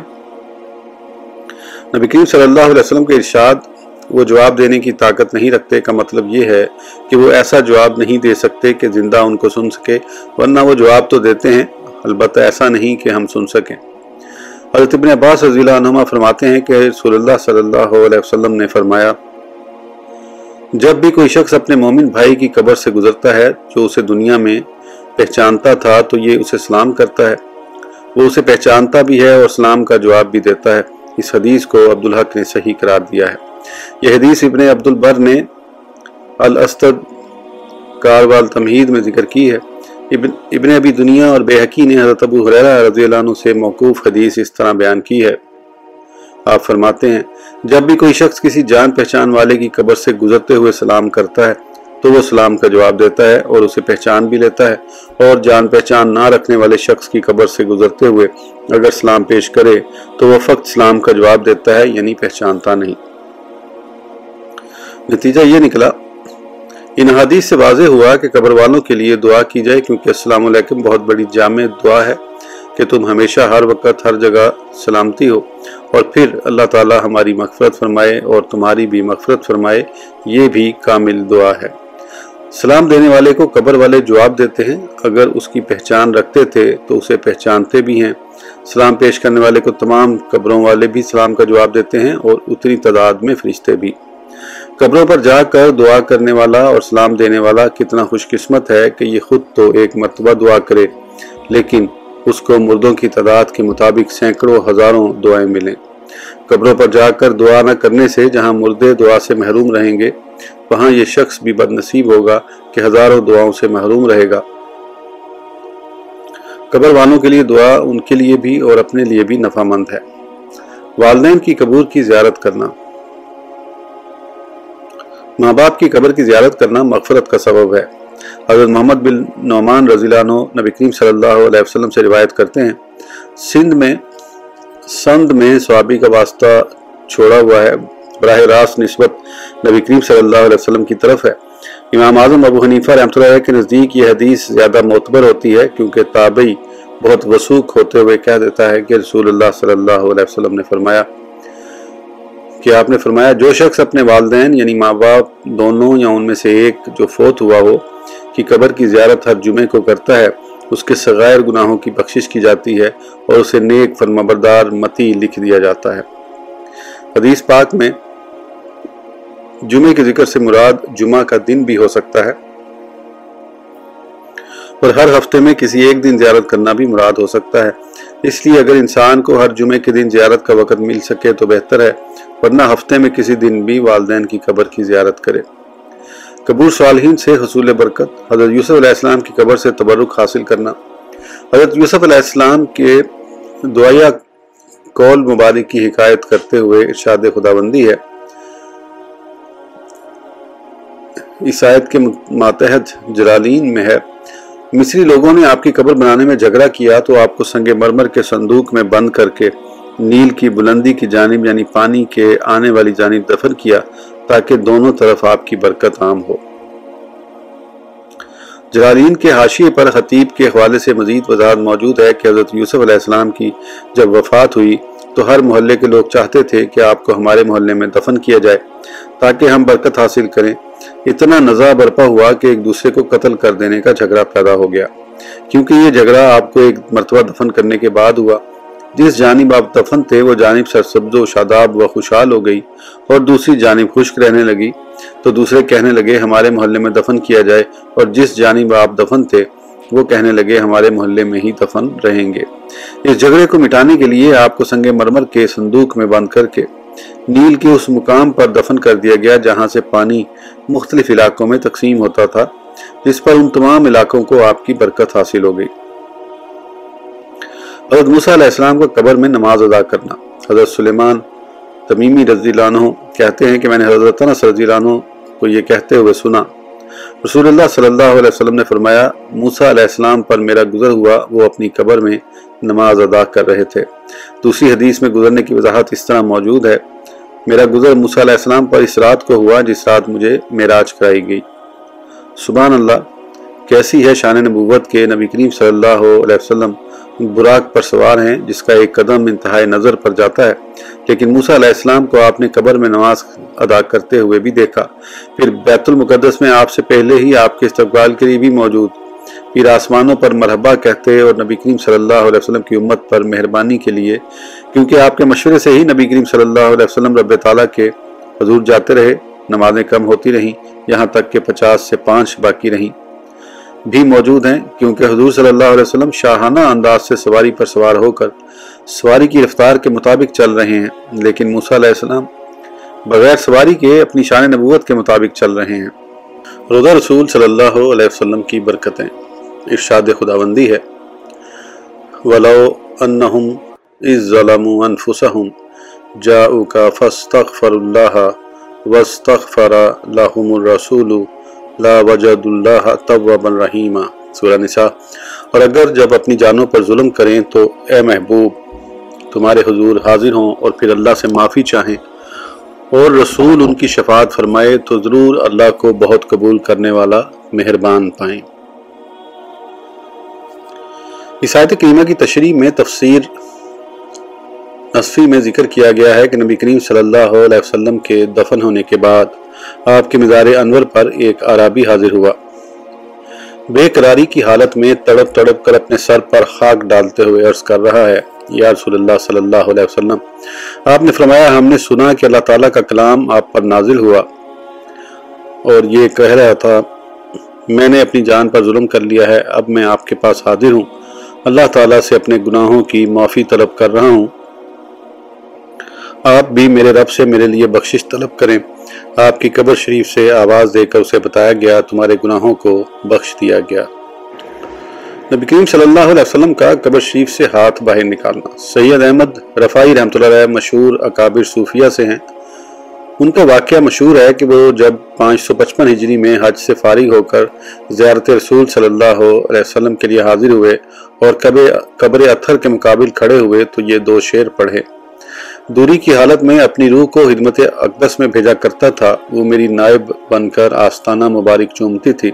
نبی کریم صلی اللہ علیہ وسلم کے ارشاد، وہ جواب دینے کی طاقت نہیں رکھتے کا مطلب یہ ہے کہ وہ ایسا جواب نہیں دے سکتے کہ زندہ ان کو سن سکے، ورنہ وہ جواب تو دیتے ہیں، البتہ ایسا نہیں کہ ہم سن سکیں۔ حضرت ابن عباس رضی اللہ عنہ فرماتے ہیں کہ رسول اللہ صلی اللہ علیہ وسلم نے فرمایا، جب بھی کوئی شخص اپنے مومن بھائی کی قبر سے گزرتا ہے، جو اسے دنیا میں پہچانتا تھا تو یہ اسے سلام کرتا ہے۔ وہ اسے پہچانتا بھی ہے اور سلام کا جواب بھی دیتا ہے۔ اس حدیث کو عبدالحق نے صحیح قرار دیا ہے۔ یہ حدیث ابن عبد البر نے الاسطد کاروال تمہید میں ذکر کی ہے۔ ابن ابن ابی دنیا اور بے حقی نے حضرت ابو حریرہ رضی اللہ عنہ سے موقوف حدیث اس طرح بیان کی ہے۔ آپ فرماتے ہیں، جب بھی کوئی شخص کسی جان پہچان والے کی قبر سے گزرتے ہوئے سلام کرتا ہے، تو وہ سلام کا جواب دیتا ہے اور اسے پہچان بھی لیتا ہے۔ اور جان پہچان نہ رکھنے والے شخص کی قبر سے گزرتے ہوئے اگر سلام پیش کرے، تو وہ فقط سلام کا جواب دیتا ہے یعنی پہچانتا نہیں۔ نتیجہ یہ نکلا ان حدیث سے واضح ہوا کہ قبر والوں کے لیے دعا کی جائے، کیونکہ السلام علیکم بہت بڑی جامع دعا ہے کہ تم ہمیشہ ہر وقت ہر جگہ سلامتی ہو۔ اور پھر اللہ تعالی ہماری مغفرت فرمائے اور تمہاری بھی مغفرت فرمائے، یہ بھی کامل دعا ہے۔ سلام دینے والے کو قبر والے جواب دیتے ہیں، اگر اس کی پہچان رکھتے تھے تو اسے پہچانتے بھی ہیں۔ سلام پیش کرنے والے کو تمام قبروں والے بھی سلام کا جواب دیتے ہیں اور اتنی تعداد میں فرشتے بھی۔ قبروں پر جا کر دعا کرنے والا اور سلام دینے والا کتنا خوش قسمت ہے کہ یہ خود تو ایک مرتبہ دعا کرے، لیکن اس کو مردوں کی تعداد کے مطابق سینکڑوں، ہزاروں دعائیں ملیں۔ قبروں پر جا کر دعا نہ کرنے سے جہاں مردے دعا سے محروم رہیں گے، وہاں یہ شخص بھی بد نصیب ہوگا کہ ہزاروں دعاؤں سے محروم رہے گا۔ قبر والوں کے لیے دعا ان کے لیے بھی اور اپنے لیے بھی نفع مند ہے۔ والدین کی قبور کی زیارت کرنا۔ ماں باپ کی قبر کی زیارت کرنا مغفرت کا سبب ہے۔ حضرت محمد بن نعمان رضی اللہ عنہ نبی کریم صلی اللہ علیہ وسلم سے روایت کرتے ہیں، سندھ میں سند میں صحابی کا واسطہ چھوڑا ہوا ہے، براہ راست نسبت نبی کریم صلی اللہ علیہ وسلم کی طرف ہے۔ امام اعظم ابو حنیفہ رحمۃ اللہ کے نزدیک یہ حدیث زیادہ معتبر ہوتی ہے، کیونکہ تابعی بہت وسوخ ہوتے ہوئے کہہ دیتا ہے کہ رسول اللہ صلی اللہ علیہ وسلم نے فرمایا کہ آپ نے فرمایا جو شخص اپنے والدین یعنی ماں باپ دونوں یا ان میں سے ایک جو فوت ہوا ہو کی قبر کی زیارت ہر جمعے کو کرتا ہے، اس کے صغیر گناہوں کی بخشش کی جاتی ہے اور اسے نیک فرمبردار متی لکھ دیا جاتا ہے۔ حدیث پاک میں جمعے کے ذکر سے مراد جمعہ کا دن بھی ہو سکتا ہے اور ہر ہفتے میں کسی ایک دن زیارت کرنا بھی مراد ہو سکتا ہے۔ اس لیے اگر انسان کو ہر جمعے کے دن زیارت کا وقت مل سکے تو بہتر ہے، ورنہ ہفتے میں کسی دن بھی والدین کی قبر کی زیارت کرے۔ قبور صالحین سے حصول برکت، حضرت یوسف علیہ السلام کی قبر سے تبرک حاصل کرنا۔ حضرت یوسف علیہ السلام کے دعائیہ قول مبارک کی حکایت کرتے ہوئے ارشاد خداوندی ہے۔ اس آیت کے ماتحت جلالین میں ہے۔ مصری لوگوں نے آپ کی قبر بنانے میں جھگڑا کیا تو آپ کو سنگ مرمر کے صندوق میں بند کر کے نیل کی بلندی کی جانب یعنی پانی کے آنے والی جانب دفن کیا تاکہ دونوں طرف آپ کی برکت عام ہو۔ جلالین کے حاشیے پر خطیب کے حوالے سے مزید وضاحت موجود ہے کہ حضرت یوسف علیہ السلام کی جب وفات ہوئی تو ہر محلے کے لوگ چاہتے تھے کہ آپ کو ہمارے محلے میں دفن کیا جائے تاکہ ہم برکت حاصل کریں۔ اتنا نزا برپا ہوا کہ ایک دوسرے کو قتل کر دینے کا جھگڑا پیدا ہو گیا۔ کیونکہ یہ جھگڑا آپ کو ایک مرتبہ دفن کرنے کے بعد ہوا۔ جس جانب آپ دفن تھے، وہ جانب سرسبز و شاداب و خوشحال ہو گئی اور دوسری جانب خشک رہنے لگی۔ تو دوسرے کہنے لگے، ہمارے محلے میں دفن کیا جائے اور جس جانب آپ دفن تھے، وہ کہنے لگے، ہمارے محلے میں ہی دفن رہیں گے۔ اس جھگڑے کو مٹانے کے لیے آپ کو سنگ مرمر کے صندوق میں بند کر کے نیل کے اس مقام پر دفن کر دیا گیا، جہاں سے پانی مختلف علاقوں میں تقسیم ہوتا تھا، جس پر ان تمام علاقوں کو آپ کی برکت حاصل ہو گئی۔ حضرت موسیٰ علیہ السلام کا قبر میں نماز ادا کرنا۔ حضرت سلیمان تمیمی رضی اللہ عنہ کہتے ہیں کہ میں نے حضرت انس رضی اللہ عنہ کو یہ کہتے ہوئے سنا۔ رسول اللہ صلی اللہ علیہ وسلم نے فرمایا، موسیٰ علیہ السلام پر میرا گزر ہوا، وہ اپنی قبر میں نماز ادا کر رہے تھے۔ دوسری حدیث میں گزرنے کی وضاحت اس طرح موجود ہے۔ میرا گزر موسیٰ علیہ السلام پر اس رات کو ہوا جس رات مجھے معراج کرائی گئی۔ سبحان اللہ، کیسی ہے شان نبوت کے نبی کریم صلی اللہ علیہ وسلم؟ براق پر سوار ہیں، جس کا ایک قدم انتہائی نظر پر جاتا ہے، لیکن موسیٰ علیہ السلام کو آپ نے قبر میں نماز ادا کرتے ہوئے بھی دیکھا۔ پھر بیت المقدس میں آپ سے پہلے ہی آپ کے استقبال کے لیے بھی موجود۔ پھر آسمانوں پر مرحبا کہتے اور نبی کریم صلی اللہ علیہ وسلم کی امت پر مہربانی کے لیے، کیونکہ آپ کے مشورے سے ہی نبی کریم صلی اللہ علیہ وسلم رب تعالیٰ کے حضور جاتے رہے، نمازیں کم ہوتی رہیں، یہاں تک کہ پچاس سے پانچ باقی رہیں۔ بھی موجود ہیں، کیونکہ حضور صلی اللہ علیہ وسلم شاہانہ انداز سے سواری پر سوار ہو کر سواری کی رفتار کے مطابق چل رہے ہیں، لیکن موسیٰ علیہ السلام بغیر سواری کے اپنی شان نبوت کے مطابق چل رہے ہیں۔ روزہ رسول صلی اللہ علیہ وسلم کی برکتیں۔ ارشاد خداوندی ہے۔ وَلَوْ أَنَّهُمْ إِذْ ظَلَمُوا أَنفُسَهُمْ جَاءُكَ فَاسْتَغْفَرُ اللَّهَ وَاسْتَغْفَرَ لَهُمُ الرَّسُولُ لا وجد اللہ الرحیم سورہ نساء۔ اور اگر جب اپنی جانوں پر ظلم کریں تو اے محبوب، تمہارے حضور حاضر ہوں اور پھر اللہ سے معافی چاہیں۔ اور رسول ان کی شفاعت فرمائے تو ضرور اللہ کو بہت قبول کرنے والا مہربان پائیں۔ آیت کریمہ کی تشریح میں تفسیر نصفی میں ذکر کیا گیا ہے کہ نبی کریم صلی اللہ علیہ وسلم کے دفن ہونے کے بعد آپ کے مزار انور پر ایک عرابی حاضر ہوا۔ بے قراری کی حالت میں تڑپ تڑپ کر اپنے سر پر خاک ڈالتے ہوئے عرض کر رہا ہے، یا رسول اللہ صلی اللہ علیہ وسلم، آپ نے فرمایا ہم نے سنا کہ اللہ تعالیٰ کا کلام آپ پر نازل ہوا۔ اور یہ کہہ رہا تھا، میں نے اپنی جان پر ظلم کر لیا ہے، اب میں آپ کے پاس حاضر ہوں۔ اللہ تعالیٰ سے اپنے گناہوں کی معافی طلب کر رہا ہوں۔ آپ بھی میرے رب سے میرے لیے بخشش طلب کریں۔ آپ کی قبر شریف سے آواز دے کر اسے بتایا گیا، تمہارے گناہوں کو بخش دیا گیا۔ نبی کریم صلی اللہ علیہ وسلم کا قبر شریف سے ہاتھ باہر نکالنا۔ سید احمد رفائی رحمۃ اللہ علیہ مشہور اکابر صوفیہ سے ہیں۔ ان کا واقعہ مشہور ہے کہ وہ جب پانچ سو پچپن ہجری میں حج سے فارغ ہو کر زیارت رسول صلی اللہ علیہ وسلم کے لیے حاضر ہوئے اور قبر اتھر کے مقابل کھڑے ہوئے تو یہ دو شعر پڑھے۔ دوری کی حالت میں اپنی روح کو خدمت اقدس میں بھیجا کرتا تھا۔ وہ میری نائب بن کر آستانہ مبارک چومتی تھی۔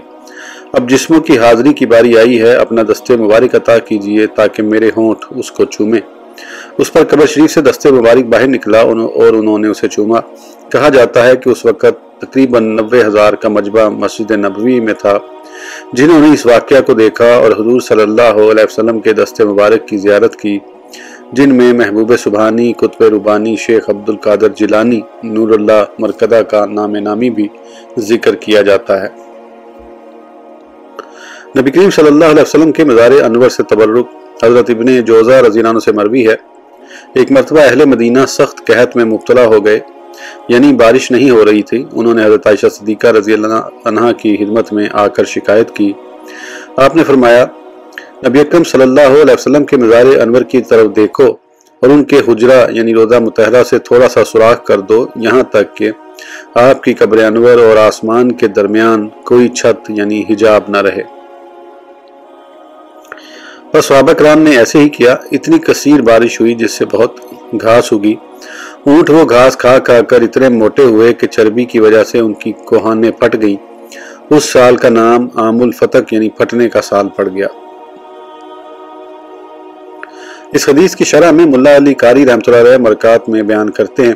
اب جسموں کی حاضری کی باری آئی ہے۔ اپنا دستے مبارک عطا کیجیے تاکہ میرے ہونٹ اس کو چومے اس پر قبر شریف سے دستے مبارک باہر نکلا اور انہوں نے اسے چوما۔ کہا جاتا ہے کہ اس وقت تقریباً نوے ہزار کا مجبہ مسجد نبوی میں تھا۔ جنہوں نے اس واقعہ کو دیکھا اور حضور صلی اللہ علیہ وسلم کے دستے مبارک کی زیارت کی، جن میں محبوب سبحانی، قطب ربانی شیخ عبد القادر جلانی نور اللہ مرکدہ کا نام نامی بھی ذکر کیا جاتا ہے۔ نبی کریم صلی اللہ علیہ وسلم کے مزار انور سے تبرک حضرت ابن جوزہ رضی اللہ عنہ سے مروی ہے۔ ایک مرتبہ اہل مدینہ سخت قحط میں مبتلا ہو گئے۔ یعنی بارش نہیں ہو رہی تھی۔ انہوں نے حضرت عائشہ صدیقہ رضی اللہ عنہ کی خدمت میں آ کر شکایت کی۔ آپ نے فرمایا، نبی اکرم صلی اللہ علیہ وسلم کے مزار انور کی طرف دیکھو اور ان کے حجرہ یعنی روزہ متحرہ سے تھوڑا سا سوراخ کر دو۔ یہاں تک کہ آپ کی قبر انور اور آسمان کے درمیان کوئی چھت یعنی حجاب نہ رہے۔ بس صحابہ کرام نے ایسے ہی کیا، اتنی کثیر بارش ہوئی جس سے بہت گھاس ہوگی۔ اونٹ وہ گھاس کھا کھا کر اتنے موٹے ہوئے کہ چربی کی وجہ سے ان کی کوہانیں پھٹ گئیں۔ اس سال کا نام عام الفتق یعنی پھٹنے کا سال پڑ گیا۔ اس حدیث کی شرح میں ملا علی کاری رحمۃ اللہ علیہ مرکات میں بیان کرتے ہیں۔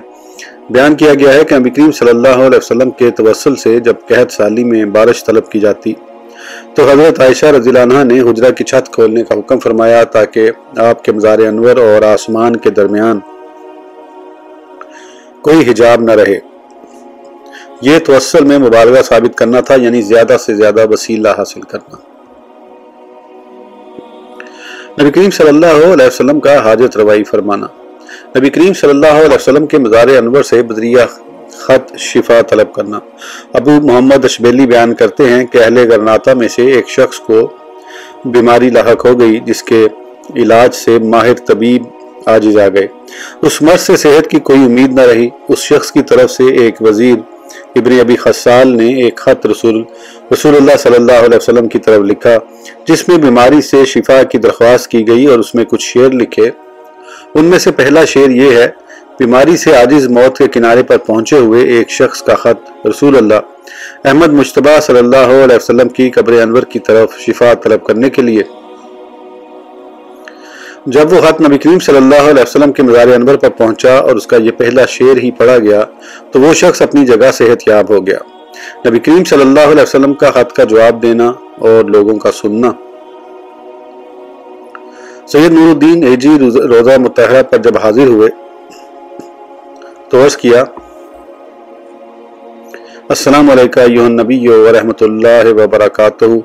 بیان کیا گیا ہے کہ نبی کریم صلی اللہ علیہ وسلم کے توسل سے جب قحط سالی میں بارش طلب کی جاتی، تو حضرت عائشہ رضی اللہ عنہ نے حجرہ کی چھت کھولنے کا حکم فرمایا تاکہ آپ کے مزار انور اور آسمان کے درمیان کوئی حجاب نہ رہے۔ یہ توسل میں مبالغہ ثابت کرنا تھا یعنی زیادہ سے زیادہ وسیلہ حاصل کرنا۔ نبی کریم صلی اللہ علیہ وسلم کا حاجت روائی فرمانا۔ نبی کریم صلی اللہ علیہ وسلم کے مزار انور سے بدریہ خط شفا طلب کرنا۔ ابو محمد اشبیلی بیان کرتے ہیں کہ اہل گرناتا میں سے ایک شخص کو بیماری لاحق ہو گئی، جس کے علاج سے ماہر طبیب آج آ گئے۔ اس مرض سے صحت کی کوئی امید نہ رہی۔ اس شخص کی طرف سے ایک وزیر، ابن ابی خسال نے ایک خط رسول رسول اللہ صلی اللہ علیہ وسلم کی طرف لکھا، جس میں بیماری سے شفا کی درخواست کی گئی اور اس میں کچھ شعر لکھے۔ ان میں سے پہلا شعر یہ ہے، بیماری سے عاجز موت کے کنارے پر پہنچے ہوئے ایک شخص کا خط، رسول اللہ۔ احمد مشتبہ صلی اللہ علیہ وسلم کی قبر انور کی طرف شفا طلب کرنے کے لیے۔ جب وہ خط نبی کریم صلی اللہ علیہ وسلم کے مزار انور پر پہنچا اور اس کا یہ پہلا شعر ہی پڑھا گیا، تو وہ شخص اپنی جگہ صحت یاب ہو گیا۔ نبی کریم صلی اللہ علیہ وسلم کا خط کا جواب دینا اور لوگوں کا سننا۔ سید نور الدین ایجی روزہ متحرہ پر جب حاضر ہوئے، تو عرض کیا، السلام علیکم نبی و رحمۃ اللہ وبرکاتہ۔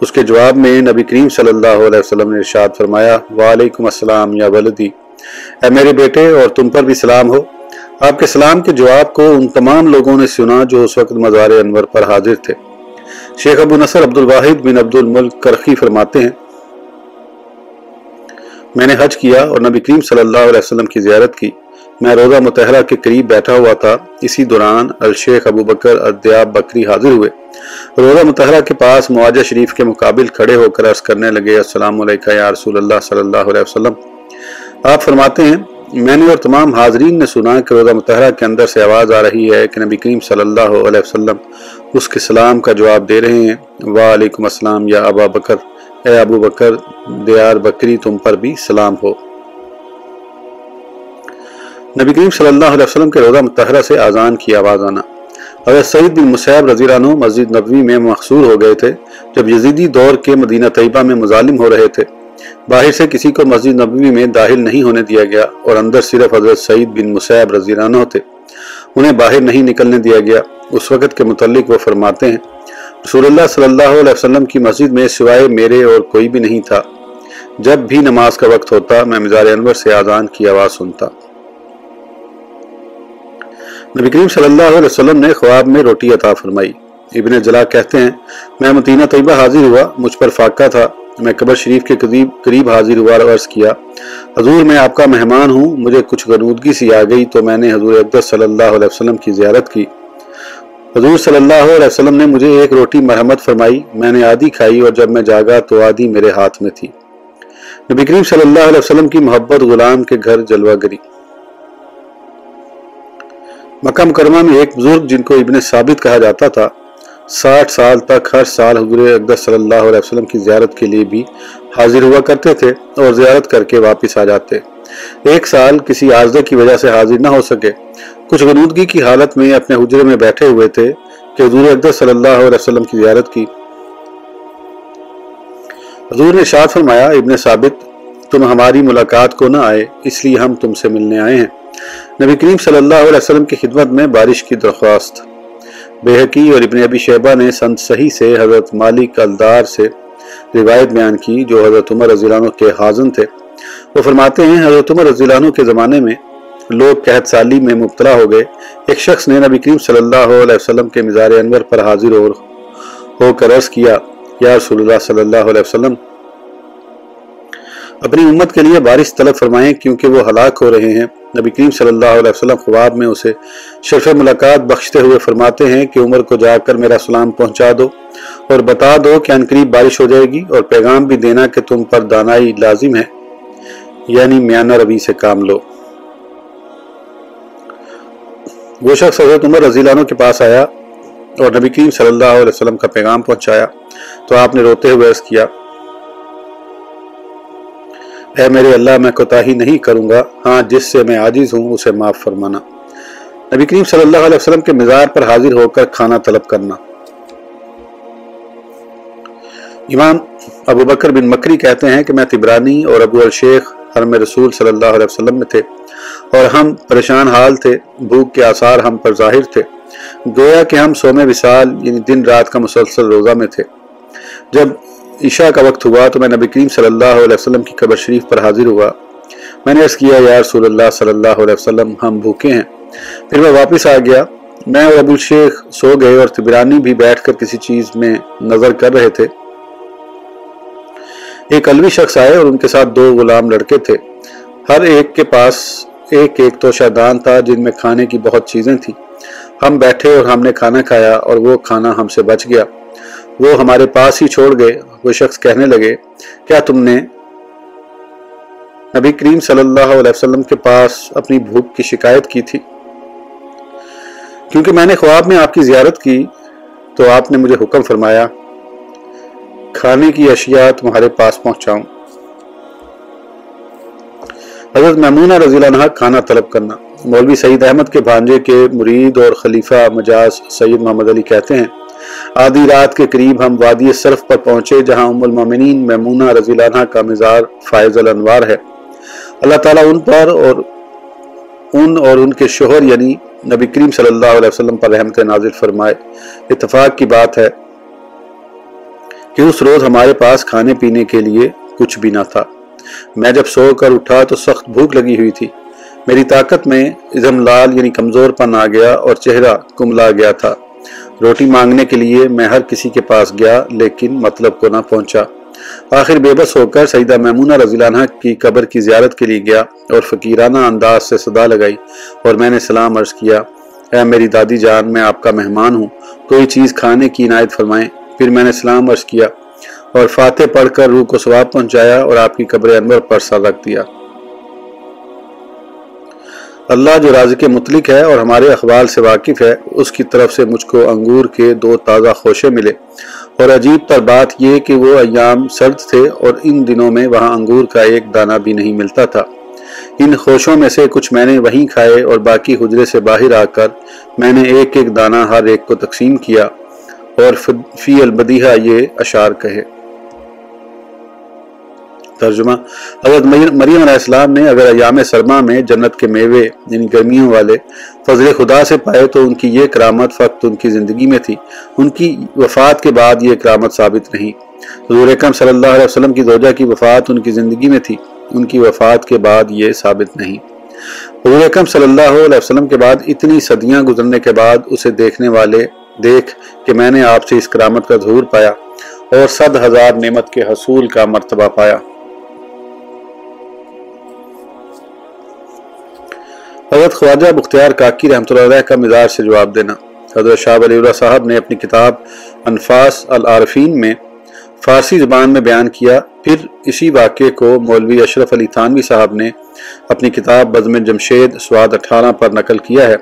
اس کے جواب میں نبی کریم صلی اللہ علیہ وسلم نے ارشاد فرمایا، وعلیکم السلام یا ولدی۔ اے میرے بیٹے، اور تم پر بھی سلام ہو۔ آپ کے سلام کے جواب کو ان تمام لوگوں نے سنا جو اس وقت مزار انور پر حاضر تھے۔ شیخ ابو نصر عبد الواحد بن عبد الملک کرخی فرماتے ہیں، میں نے حج کیا اور نبی کریم صلی اللہ علیہ وسلم کی زیارت کی۔ میں روزہ متحرہ کے قریب بیٹھا ہوا تھا۔ اسی دوران الشیخ ابو بکر ادیاب بکری حاضر ہوئے۔ روزہ متحرہ کے پاس مواجہ شریف کے مقابل کھڑے ہو کر عرض کرنے لگے، السلام علیکم یا رسول اللہ صلی اللہ علیہ وسلم. آپ فرماتے ہیں، میں نے اور تمام حاضرین نے سنا کہ روزہ متحرہ کے اندر سے آواز آ رہی ہے کہ نبی کریم صلی اللہ علیہ وسلم اس کے سلام کا جواب دے رہے ہیں۔ وعلیکم السلام یا ابا بکر۔ اے ابو بکر، دیار بکری تم پر بھی سلام ہو۔ نبی کریم صلی اللہ علیہ وسلم کے روزہ متحرہ سے آزان کی آواز آنا۔ حضرت سعید بن مسیب رضی اللہ عنہ مسجد نبوی میں مخصور ہو گئے تھے جب یزیدی دور کے مدینہ طیبہ میں مظالم ہو رہے تھے۔ باہر سے کسی کو مسجد نبوی میں داخل نہیں ہونے دیا گیا اور اندر صرف حضرت سعید بن مسیب رضی اللہ عنہ تھے۔ انہیں باہر نہیں نکلنے دیا گیا۔ اس وقت کے متعلق وہ فرماتے ہیں، رسول اللہ صلی اللہ علیہ وسلم کی مسجد میں سوائے میرے اور کوئی بھی نہیں تھا۔ جب بھی نماز کا وقت ہوتا، میں مزار انور سے آزان کی آواز سنتا۔ نبی کریم صلی اللہ علیہ وسلم نے خواب میں روٹی عطا فرمائی۔ ابن جلا کہتے ہیں، میں مدینہ طیبہ حاضر ہوا، مجھ پر فاقہ تھا۔ میں قبر شریف کے قریب قریب حاضر ہوا عرض کیا، حضور، میں آپ کا مہمان ہوں، مجھے کچھ غنودگی سی آ گئی، تو میں نے حضور اقدس صلی اللہ علیہ وسلم کی زیارت کی۔ حضور صلی اللہ علیہ وسلم نے مجھے ایک روٹی مرحمت فرمائی، میں نے آدھی کھائی اور جب میں جاگا تو آدھی میرے ہاتھ میں تھی۔ نبی کریم صلی اللہ علیہ وسلم کی محبت غلام کے گھر جلوہ گری۔ مکہ مکرمہ میں ایک بزرگ جن کو ابن ثابت کہا جاتا تھا، ساٹھ سال تک ہر سال حضور اقدس صلی اللہ علیہ وسلم کی زیارت کے لیے بھی حاضر ہوا کرتے تھے اور زیارت کر کے واپس آ جاتے۔ ایک سال کسی عارضے کی وجہ سے حاضر نہ ہو سکے۔ کچھ غنودگی کی حالت میں اپنے حجرے میں بیٹھے ہوئے تھے کہ حضور اقدس صلی اللہ علیہ وسلم کی زیارت کی۔ حضور نے شاد فرمایا، ابن ثابت، تم ہماری ملاقات کو نہ آئے، اس لیے ہم تم سے ملنے آئے ہیں۔ نبی کریم صلی اللہ علیہ وسلم کی خدمت میں بارش کی درخواست۔ بے اور ابن ابی شیبہ نے سنت صحیح سے حضرت مالک الدار سے روایت بیان کی جو حضرت عمر رضی اللہ عنہ کے حاضن تھے۔ وہ فرماتے ہیں، حضرت عمر رضی اللہ عنہ کے زمانے میں لوگ قحط سالی میں مبتلا ہو گئے۔ ایک شخص نے نبی کریم صلی اللہ علیہ وسلم کے مزار انور پر حاضر ہو کر عرض کیا، یا رسول اللہ صلی اللہ علیہ وسلم اپنی امت کے لیے بارش طلب فرمائیں کیونکہ وہ ہلاک ہو رہے ہیں۔ نبی کریم صلی اللہ علیہ وسلم خواب میں اسے شرف ملاقات بخشتے ہوئے فرماتے ہیں کہ عمر کو جا کر میرا سلام پہنچا دو اور بتا دو کہ انقریب بارش ہو جائے گی اور پیغام بھی دینا کہ تم پر دانائی لازم ہے۔ یعنی میانہ ربی سے کام لو۔ وہ شخص حضرت عمر رضی اللہ عنہ کے پاس آیا اور نبی کریم صلی اللہ علیہ وسلم کا پیغام پہنچایا تو آپ نے روتے ہوئے عرض کیا اے میرے اللہ، میں کوتاہی نہیں کروں گا۔ ہاں جس سے میں عاجز ہوں، اسے معاف فرمانا۔ نبی کریم صلی اللہ علیہ وسلم کے مزار پر حاضر ہو کر کھانا طلب کرنا۔ امام ابو بکر بن مکری کہتے ہیں کہ میں تبرانی اور ابو الشیخ حرم رسول صلی اللہ علیہ وسلم میں تھے اور ہم پریشان حال تھے، بھوک کے آثار ہم پر ظاہر تھے۔ گویا کہ ہم سومے وصال یعنی دن رات کا مسلسل روزہ میں تھے۔ جب عشاء کا وقت ہوا تو میں نبی کریم صلی اللہ علیہ وسلم کی قبر شریف پر حاضر ہوا۔ میں نے اس کیا، یا رسول اللہ صلی اللہ علیہ وسلم، ہم بھوکے ہیں۔ پھر میں واپس آ گیا۔ میں اور ابو الشیخ سو گئے اور تبرانی بھی بیٹھ کر کسی چیز میں نظر کر رہے تھے۔ ایک الوی شخص آئے اور ان کے ساتھ دو غلام لڑکے تھے۔ ہر ایک کے پاس ایک ایک توشہ دان تھا جن میں کھانے کی بہت چیزیں تھیں۔ ہم بیٹھے اور ہم نے کھانا کھایا اور وہ کھانا ہم سے بچ گیا۔ وہ ہمارے پاس ہی چھوڑ گئے۔ وہ شخص کہنے لگے، کیا تم نے نبی کریم صلی اللہ علیہ وسلم کے پاس اپنی بھوک کی شکایت کی تھی؟ کیونکہ میں نے خواب میں آپ کی زیارت کی تو آپ نے مجھے حکم فرمایا، کھانے کی اشیاء تمہارے پاس پہنچاؤں۔ حضرت محمونہ رضی اللہ عنہ کھانا طلب کرنا۔ مولوی سعید احمد کے بھانجے کے مرید اور خلیفہ مجاز سید محمد علی کہتے ہیں آدھی رات کے قریب ہم وادی صرف پر پہنچے، جہاں ام المومنین محمونہ رضی اللہ عنہ کا مزار فائز الانوار ہے۔ اللہ تعالیٰ ان پر اور ان اور ان کے شوہر یعنی نبی کریم صلی اللہ علیہ وسلم پر رحمت نازل فرمائے۔ اتفاق کی بات ہے کہ اس روز ہمارے پاس کھانے پینے کے لیے کچھ بھی نہ تھا۔ میں جب سو کر اٹھا تو سخت بھوک لگی ہوئی تھی۔ میری طاقت میں ازم لال یعنی کمزور پن آ گیا اور چہرہ کملا گیا تھا۔ روٹی مانگنے کے لیے میں ہر کسی کے پاس گیا، لیکن مطلب کو نہ پہنچا۔ آخر بے بس ہو کر سیدہ میمونہ رضی اللہ عنہ کی قبر کی زیارت کے لیے گیا اور فقیرانہ انداز سے صدا لگائی اور میں نے سلام عرض کیا، اے میری دادی جان، میں آپ کا مہمان ہوں، کوئی چیز کھانے کی عنایت فرمائیں۔ پھر میں نے سلام عرض کیا اور فاتح پڑھ کر روح کو ثواب پہنچایا اور آپ کی قبر انور پر سر رکھ دیا۔ اللہ جو رازق مطلق ہے اور ہمارے اخبار سے واقف ہے، اس کی طرف سے مجھ کو انگور کے دو تازہ خوشے ملے۔ اور عجیب پر بات یہ کہ وہ ایام سرد تھے اور ان دنوں میں وہاں انگور کا ایک دانہ بھی نہیں ملتا تھا۔ ان خوشوں میں سے کچھ میں نے وہیں کھائے اور باقی حجرے سے باہر آ کر میں نے ایک ایک دانہ ہر ایک کو تقسیم کیا۔ اور فی البدیہ یہ اشار کہے۔ ترجمہ۔ حضرت مریم علیہ السلام نے اگر ایام سرما میں جنت کے میوے یعنی گرمیوں والے فضل خدا سے پائے تو ان کی یہ کرامت فقط ان کی زندگی میں تھی۔ ان کی وفات کے بعد یہ کرامت ثابت نہیں حضور اکرم صلی اللہ علیہ وسلم کی زوجہ کی وفات ان کی زندگی میں تھی۔ ان کی وفات کے بعد یہ ثابت نہیں۔ حضور اکرم صلی اللہ علیہ وسلم کے بعد اتنی صدیاں گزرنے کے بعد اسے دیکھنے والے دیکھ کہ میں نے آپ سے اس کرامت کا ظہور پایا اور صد ہزار نعمت کے حصول کا مرتبہ پایا۔ حضرت خواجہ بختیار کاکی رحمۃ اللہ علیہ کا مزاج سے جواب دینا۔ حضرت شاہ ولی اللہ صاحب نے اپنی کتاب انفاس العارفین میں فارسی زبان میں بیان کیا۔ پھر اسی واقعے کو مولوی اشرف علی تھانوی صاحب نے اپنی کتاب بزم جمشید سواد اٹھارہ پر نقل کیا ہے۔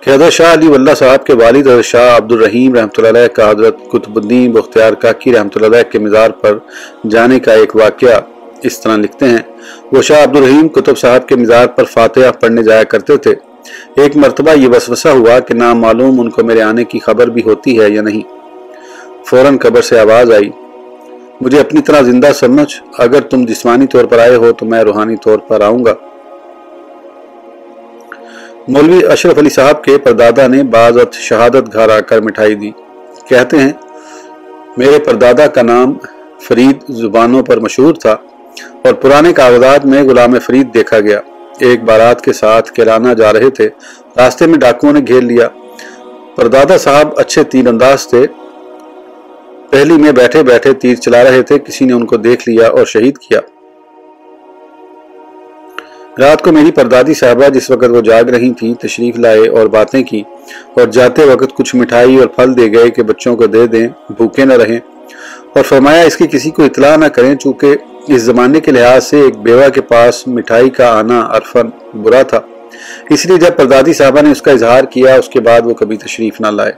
کہ حضرت شاہ علی واللہ صاحب کے والد حضرت شاہ عبد الرحیم رحمۃ اللہ علیہ کا حضرت قطب الدین بختیار کاکی رحمۃ اللہ علیہ کے مزار پر جانے کا ایک واقعہ اس طرح لکھتے ہیں۔ وہ شاہ عبد الرحیم کتب صاحب کے مزار پر فاتحہ پڑھنے جایا کرتے تھے۔ ایک مرتبہ یہ وسوسہ ہوا کہ نام معلوم ان کو میرے آنے کی خبر بھی ہوتی ہے یا نہیں۔ فوراً قبر سے آواز آئی۔ مجھے اپنی طرح زندہ سمجھ، اگر تم جسمانی طور پر آئے ہو تو میں روحانی طور پر آؤں گا۔ مولوی اشرف علی صاحب کے پردادا نے بعضت شہادت گھر آ کر مٹھائی دی۔ کہتے ہیں، میرے پردادا کا نام فرید زبانوں پر مشہور تھا۔ اور پرانے کاغذات میں غلام فرید دیکھا گیا۔ ایک بارات کے ساتھ کیرانہ جا رہے تھے، راستے میں ڈاکوؤں نے گھیر لیا۔ پردادا صاحب اچھے تین انداز تھے۔ پہلی میں بیٹھے بیٹھے تیر چلا رہے تھے، کسی نے ان کو دیکھ لیا اور شہید کیا۔ رات کو میری پردادی صاحبہ جس وقت وہ جاگ رہی تھی تشریف لائے اور باتیں کی اور جاتے وقت کچھ مٹھائی اور پھل دے گئے کہ بچوں کو دے دیں، بھوکے نہ رہیں۔ اور فرمایا، اس کی کسی کو اطلاع نہ کریں چونکہ اس زمانے کے لحاظ سے ایک بیوہ کے پاس مٹھائی کا آنا عرفن برا تھا۔ اس لیے جب پردادی صاحبہ نے اس کا اظہار کیا، اس کے بعد وہ کبھی تشریف نہ لائے۔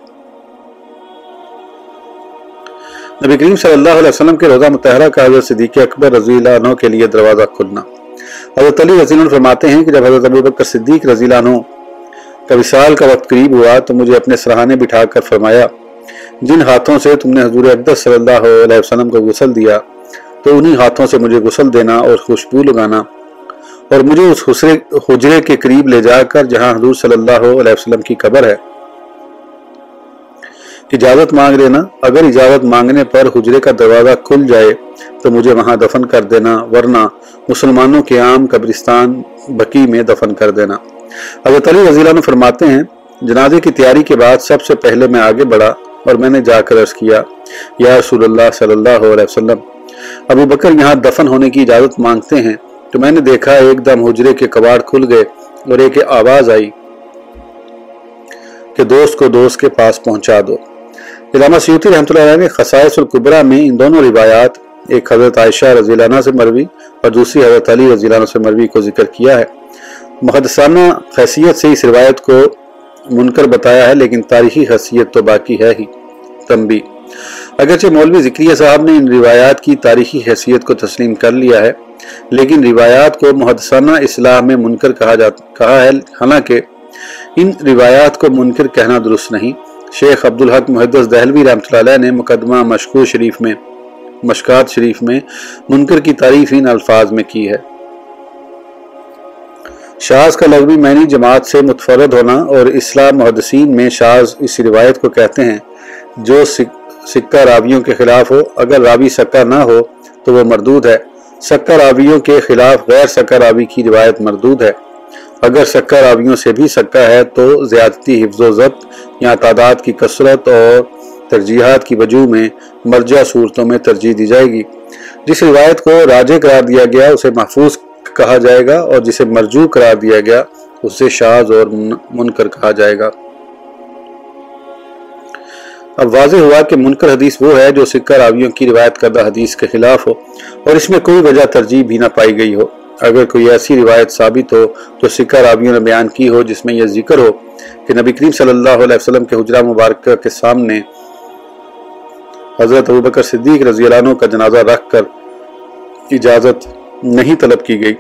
نبی کریم صلی اللہ علیہ وسلم کے روزہ متحرہ کا حضرت صدیق اکبر رضی اللہ عنہ کے لیے دروازہ کھلنا۔ حضرت علی رضی اللہ عنہ فرماتے ہیں کہ جب حضرت ابو بکر صدیق رضی اللہ عنہ کا وصال کا وقت قریب ہوا تو مجھے اپنے سرحانے بٹھا کر فرمایا، جن ہاتھوں سے تم نے حضور اقدس صلی اللہ علیہ وسلم کو غسل دیا تو انہی ہاتھوں سے مجھے غسل دینا اور خوشبو لگانا اور مجھے اس حجرے کے قریب لے جا کر جہاں حضور صلی اللہ علیہ وسلم کی قبر ہے، اجازت مانگ لینا۔ اگر اجازت مانگنے پر حجرے کا دروازہ کھل جائے تو مجھے وہاں دفن کر دینا، ورنہ مسلمانوں کے عام قبرستان بکی میں دفن کر دینا۔ حضرت علی رضی اللہ عنہ فرماتے ہیں، جنازے کی تیاری کے بعد سب سے پہلے میں آگے بڑھا اور میں نے جا کر عرض کیا، یا رسول اللہ صلی اللہ علیہ وسلم ابو بکر یہاں دفن ہونے کی اجازت مانگتے ہیں تو میں نے دیکھا ایک دم حجرے کے کباڑ کھل گئے اور ایک آواز آئی کہ دوست کو دوست کے پاس پہنچا دو۔ علامہ سیوتی رحمۃ اللہ علیہ نے خصائص القبرہ میں ان دونوں روایات، ایک حضرت عائشہ رضی اللہ عنہ سے مروی اور دوسری حضرت علی رضی اللہ عنہ سے مروی کو ذکر کیا ہے۔ محدثانہ حیثیت سے اس روایت کو منکر بتایا ہے، لیکن تاریخی حیثیت تو باقی ہے ہی۔ تنبی اگرچہ مولوی ذکریہ صاحب نے ان روایات کی تاریخی حیثیت کو تسلیم کر لیا ہے، لیکن روایات کو محدثانہ اصلاح میں منکر کہا جاتا کہا ہے، حالانکہ ان روایات کو منکر کہنا درست نہیں۔ شیخ عبدالحق محدث دہلوی رحمۃ اللہ علیہ نے مقدمہ مشکو شریف میں، مشکات شریف میں منکر کی تعریف ان الفاظ میں کی ہے۔ شاز کا لغوی معنی جماعت سے متفرد ہونا اور اسلام محدثین میں شاز اس روایت کو کہتے ہیں، جو سکہ راویوں کے خلاف ہو، اگر راوی سکہ نہ ہو تو وہ مردود ہے۔ سکہ راویوں کے خلاف غیر سکہ راوی کی روایت مردود ہے۔ اگر سکہ راویوں سے بھی سکہ ہے تو زیادتی، حفظ و ضبط یا تعداد کی کثرت اور ترجیحات کی وجوہ میں مرجع صورتوں میں ترجیح دی جائے گی۔ جس روایت کو راجے قرار دیا گیا، اسے محفوظ کہا جائے گا اور جسے مرجو قرار دیا گیا، اسے شاز اور منکر کہا جائے گا۔ اب واضح ہوا کہ منکر حدیث وہ ہے جو سکہ راویوں کی روایت کردہ حدیث کے خلاف ہو اور اس میں کوئی وجہ ترجیح بھی نہ پائی گئی ہو۔ اگر کوئی ایسی روایت ثابت ہو تو سکہ راویوں نے بیان کی ہو جس میں یہ ذکر ہو کہ نبی کریم صلی اللہ علیہ وسلم کے حجرہ مبارکہ کے سامنے حضرت ابوبکر صدیق رضی اللہ عنہ کا جنازہ رکھ کر اجازت نہیں طلب کی گئی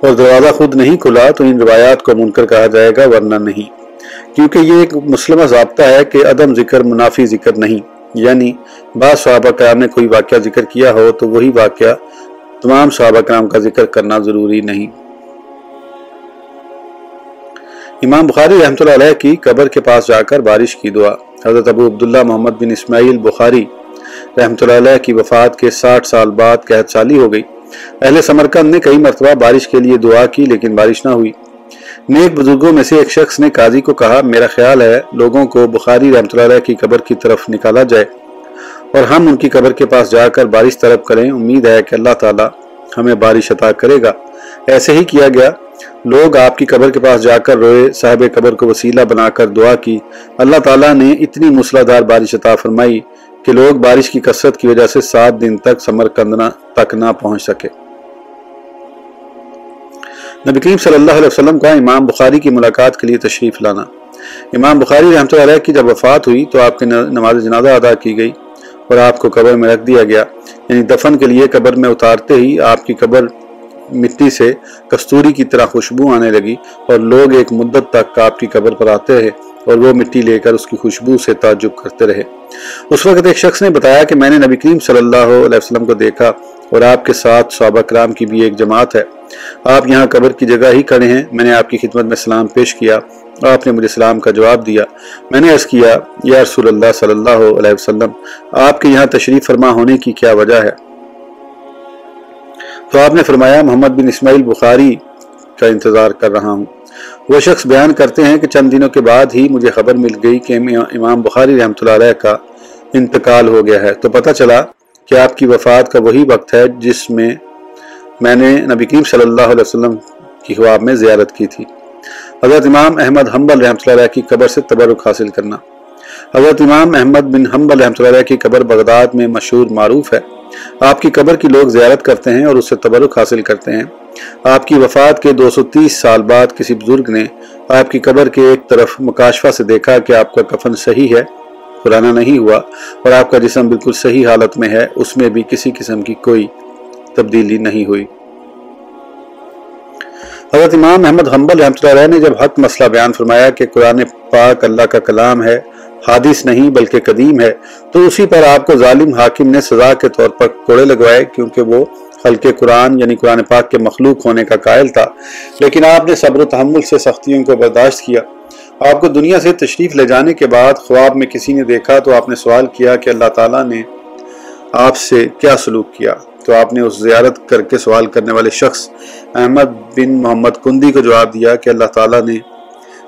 اور دروازہ خود نہیں کھلا تو ان روایات کو منکر کہا جائے گا ورنہ نہیں۔ کیونکہ یہ ایک مسلمہ ضابطہ ہے کہ عدم ذکر منافی ذکر نہیں۔ یعنی بعض صحابہ کرام نے کوئی واقعہ ذکر کیا ہو تو وہی واقعہ تمام صحابہ کرام کا ذکر کرنا ضروری نہیں۔ امام بخاری رحمۃ اللہ علیہ کی قبر کے پاس جا کر بارش کی دعا۔ حضرت ابو عبداللہ محمد بن اسماعیل بخاری رحمۃ اللہ علیہ کی وفات کے ساٹھ سال بعد قحط سالی ہو گئی۔ اہل سمرکند نے کئی مرتبہ بارش کے لیے دعا کی لیکن بارش نہ ہوئی۔ نیک بزرگوں میں سے ایک شخص نے قاضی کو کہا، میرا خیال ہے لوگوں کو بخاری رحمۃ اللہ علیہ کی قبر کی طرف نکالا جائے اور ہم ان کی قبر کے پاس جا کر بارش طلب کریں۔ امید ہے کہ اللہ تعالی ہمیں بارش عطا کرے گا۔ ایسے ہی کیا گیا۔ لوگ آپ کی قبر کے پاس جا کر روئے، صاحب قبر کو وسیلہ بنا کر دعا کی۔ اللہ تعالیٰ نے اتنی مسلح بارش عطا فرمائی کہ لوگ بارش کی کثرت کی وجہ سے سات دن تک سمر کندنا تک نہ پہنچ سکے۔ نبی کریم صلی اللہ علیہ وسلم کا امام بخاری کی ملاقات کے لیے تشریف لانا۔ امام بخاری رحمۃ اللہ علیہ کی جب وفات ہوئی تو آپ کی نماز جنازہ ادا کی گئی اور آپ کو قبر میں رکھ دیا گیا۔ یعنی دفن کے لیے قبر میں اتارتے ہی آپ کی قبر مٹی سے کستوری کی طرح خوشبو آنے لگی اور لوگ ایک مدت تک آپ کی قبر پر آتے رہے اور وہ مٹی لے کر اس کی خوشبو سے تعجب کرتے رہے۔ اس وقت ایک شخص نے بتایا کہ میں نے نبی کریم صلی اللہ علیہ وسلم کو دیکھا اور آپ کے ساتھ صحابہ کرام کی بھی ایک جماعت ہے۔ آپ یہاں قبر کی جگہ ہی کھڑے ہیں۔ میں نے آپ کی خدمت میں سلام پیش کیا۔ آپ نے مجھے سلام کا جواب دیا۔ میں نے عرض کیا، یا رسول اللہ صلی اللہ علیہ وسلم، آپ کے یہاں تشریف فرما ہونے کی کیا وجہ ہے؟ تو آپ نے فرمایا، محمد بن اسماعیل بخاری کا انتظار کر رہا ہوں۔ وہ شخص بیان کرتے ہیں کہ چند دنوں کے بعد ہی مجھے خبر مل گئی کہ امام بخاری رحمۃ اللہ علیہ کا انتقال ہو گیا ہے۔ تو پتہ چلا کہ آپ کی وفات کا وہی وقت ہے جس میں میں نے نبی کریم صلی اللہ علیہ وسلم کی خواب میں زیارت کی تھی۔ حضرت امام احمد حنبل رحمۃ اللہ علیہ کی قبر سے تبرک حاصل کرنا۔ حضرت امام احمد بن حنبل رحمۃ اللہ علیہ کی قبر بغداد میں مشہور معروف ہے۔ آپ کی قبر کی لوگ زیارت کرتے ہیں اور اس سے تبرک حاصل کرتے ہیں۔ آپ کی وفات کے دو سو تیس سال بعد کسی بزرگ نے آپ کی قبر کے ایک طرف مکاشفہ سے دیکھا کہ آپ کا کفن صحیح ہے۔ پرانا نہیں ہوا اور آپ کا جسم بالکل صحیح حالت میں ہے، اس میں بھی کسی قسم کی کوئی تبدیلی نہیں ہوئی۔ حضرت امام احمد حنبل رحمۃ اللہ علیہ نے جب حق مسئلہ بیان فرمایا کہ قرآن پاک اللہ کا کلام ہے حادث نہیں بلکہ قدیم ہے، تو اسی پر آپ کو ظالم حاکم نے سزا کے طور پر کوڑے لگوائے کیونکہ وہ خلق قرآن یعنی قرآن پاک کے مخلوق ہونے کا قائل تھا۔ لیکن آپ نے صبر و تحمل سے سختیوں کو برداشت کیا۔ آپ کو دنیا سے تشریف لے جانے کے بعد خواب میں کسی نے دیکھا تو آپ نے سوال کیا کہ اللہ تعالیٰ نے آپ سے کیا سلوک کیا؟ تو آپ نے اس زیارت کر کے سوال کرنے والے شخص احمد بن محمد کندی کو جواب دیا کہ اللہ تعالیٰ نے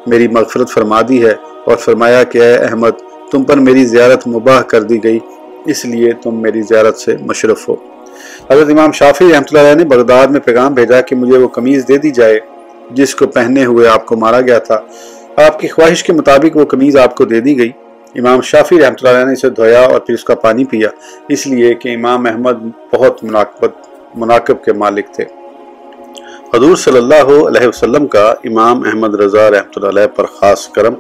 میری مغفرت فرما دی ہے اور فرمایا کہ اے احمد، تم پر میری زیارت مباح کر دی گئی، اس لیے تم میری زیارت سے مشرف ہو۔ حضرت امام شافی رحمۃ اللہ علیہ نے بغداد میں پیغام بھیجا کہ مجھے وہ قمیض دے دی جائے جس کو پہنے ہوئے آپ کو مارا گیا تھا۔ آپ کی خواہش کے مطابق وہ قمیض آپ کو دے دی گئی۔ امام شافی رحمۃ اللہ علیہ نے اسے دھویا اور پھر اس کا پانی پیا۔ اس لیے کہ امام احمد بہت مناقبت مناقب کے مالک تھے۔ حضور صلی اللہ علیہ وسلم کا امام احمد رضا رحمۃ اللہ علیہ پر خاص کرم۔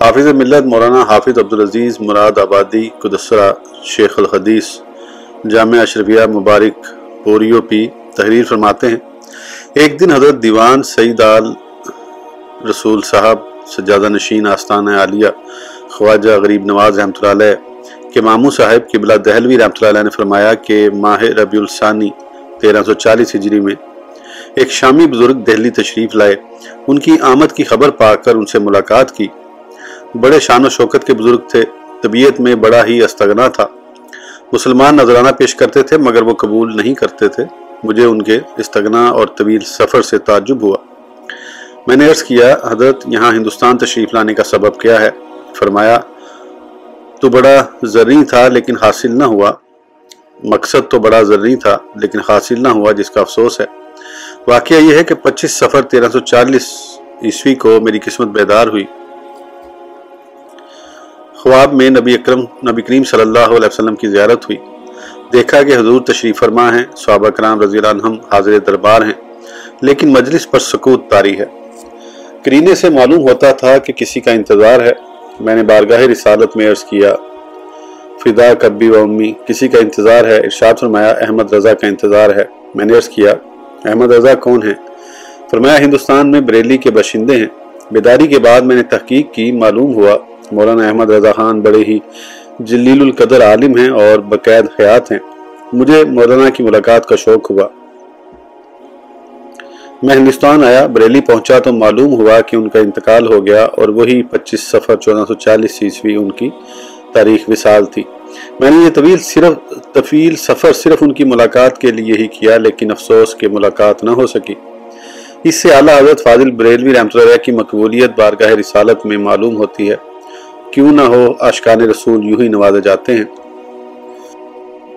حافظ ملت مولانا حافظ عبدالعزیز مراد آبادی، قدسرہ، شیخ الحدیث جامعہ اشرفیہ مبارک، بوریو پی تحریر فرماتے ہیں۔ ایک دن حضرت دیوان سعید آل رسول صاحب، سجادہ نشین آستان عالیہ، خواجہ غریب نواز رحمۃ اللہ علیہ کے مامو صاحب قبلہ دہلوی رحمۃ اللہ علیہ نے فرمایا کہ ماہ ربیع الثانی تیرہ سو چالیس ہجری میں ایک شامی بزرگ دہلی تشریف لائے۔ ان کی آمد کی خبر پا کر ان سے ملاقات کی۔ بڑے شان و شوکت کے بزرگ تھے۔ طبیعت میں بڑا ہی استغنا تھا۔ مسلمان نظرانہ پیش کرتے تھے، مگر وہ قبول نہیں کرتے تھے۔ مجھے ان کے استغنا اور طویل سفر سے تعجب ہوا۔ میں نے عرض کیا، حضرت یہاں ہندوستان تشریف لانے کا سبب کیا ہے؟ فرمایا، تو بڑا ذرعی تھا لیکن حاصل نہ ہوا۔ مقصد تو بڑا ذرعی تھا لیکن حاصل نہ ہوا، جس کا افسوس ہے۔ واقعہ یہ ہے کہ پچیس سفر تیرہ سو چالیس عیسوی کو میری قسمت بیدار ہوئی۔ خواب میں نبی اکرم، نبی کریم صلی اللہ علیہ وسلم کی زیارت ہوئی۔ دیکھا کہ حضور تشریف فرما ہیں، صحابہ کرام رضی اللہ عنہم حاضر دربار ہیں، لیکن مجلس پر سکوت تاری ہے۔ کرینے سے معلوم ہوتا تھا کہ کسی کا انتظار ہے۔ میں نے بارگاہ رسالت میں عرض کیا، فدا کبی و امی، کسی کا انتظار ہے؟ ارشاد فرمایا، احمد رضا کا انتظار ہے۔ میں نے عرض کیا، احمد رضا کون ہیں؟ فرمایا، ہندوستان میں بریلی کے باشندے ہیں۔ بیداری کے بعد میں نے تحقیق کی، معلوم ہوا، مولانا احمد رضا خان بڑے ہی جلیل القدر عالم ہیں اور بقید حیات ہیں۔ مجھے مولانا کی ملاقات کا شوق ہوا۔ میں ہندوستان آیا، بریلی پہنچا تو معلوم ہوا کہ ان کا انتقال ہو گیا اور وہی پچیس سفر چودہ سو چالیس عیسوی ان کی تاریخ وصال تھی۔ میں نے یہ طویل صرف طویل سفر صرف ان کی ملاقات کے لیے ہی کیا، لیکن افسوس کہ ملاقات نہ ہو سکی۔ اس سے اعلیٰ حضرت فاضل بریلوی رحمۃ اللہ کی مقبولیت بارگاہ رسالت میں معلوم ہوتی ہے۔ کیوں نہ ہو اشکان رسول یوں ہی نوازے جاتے ہیں۔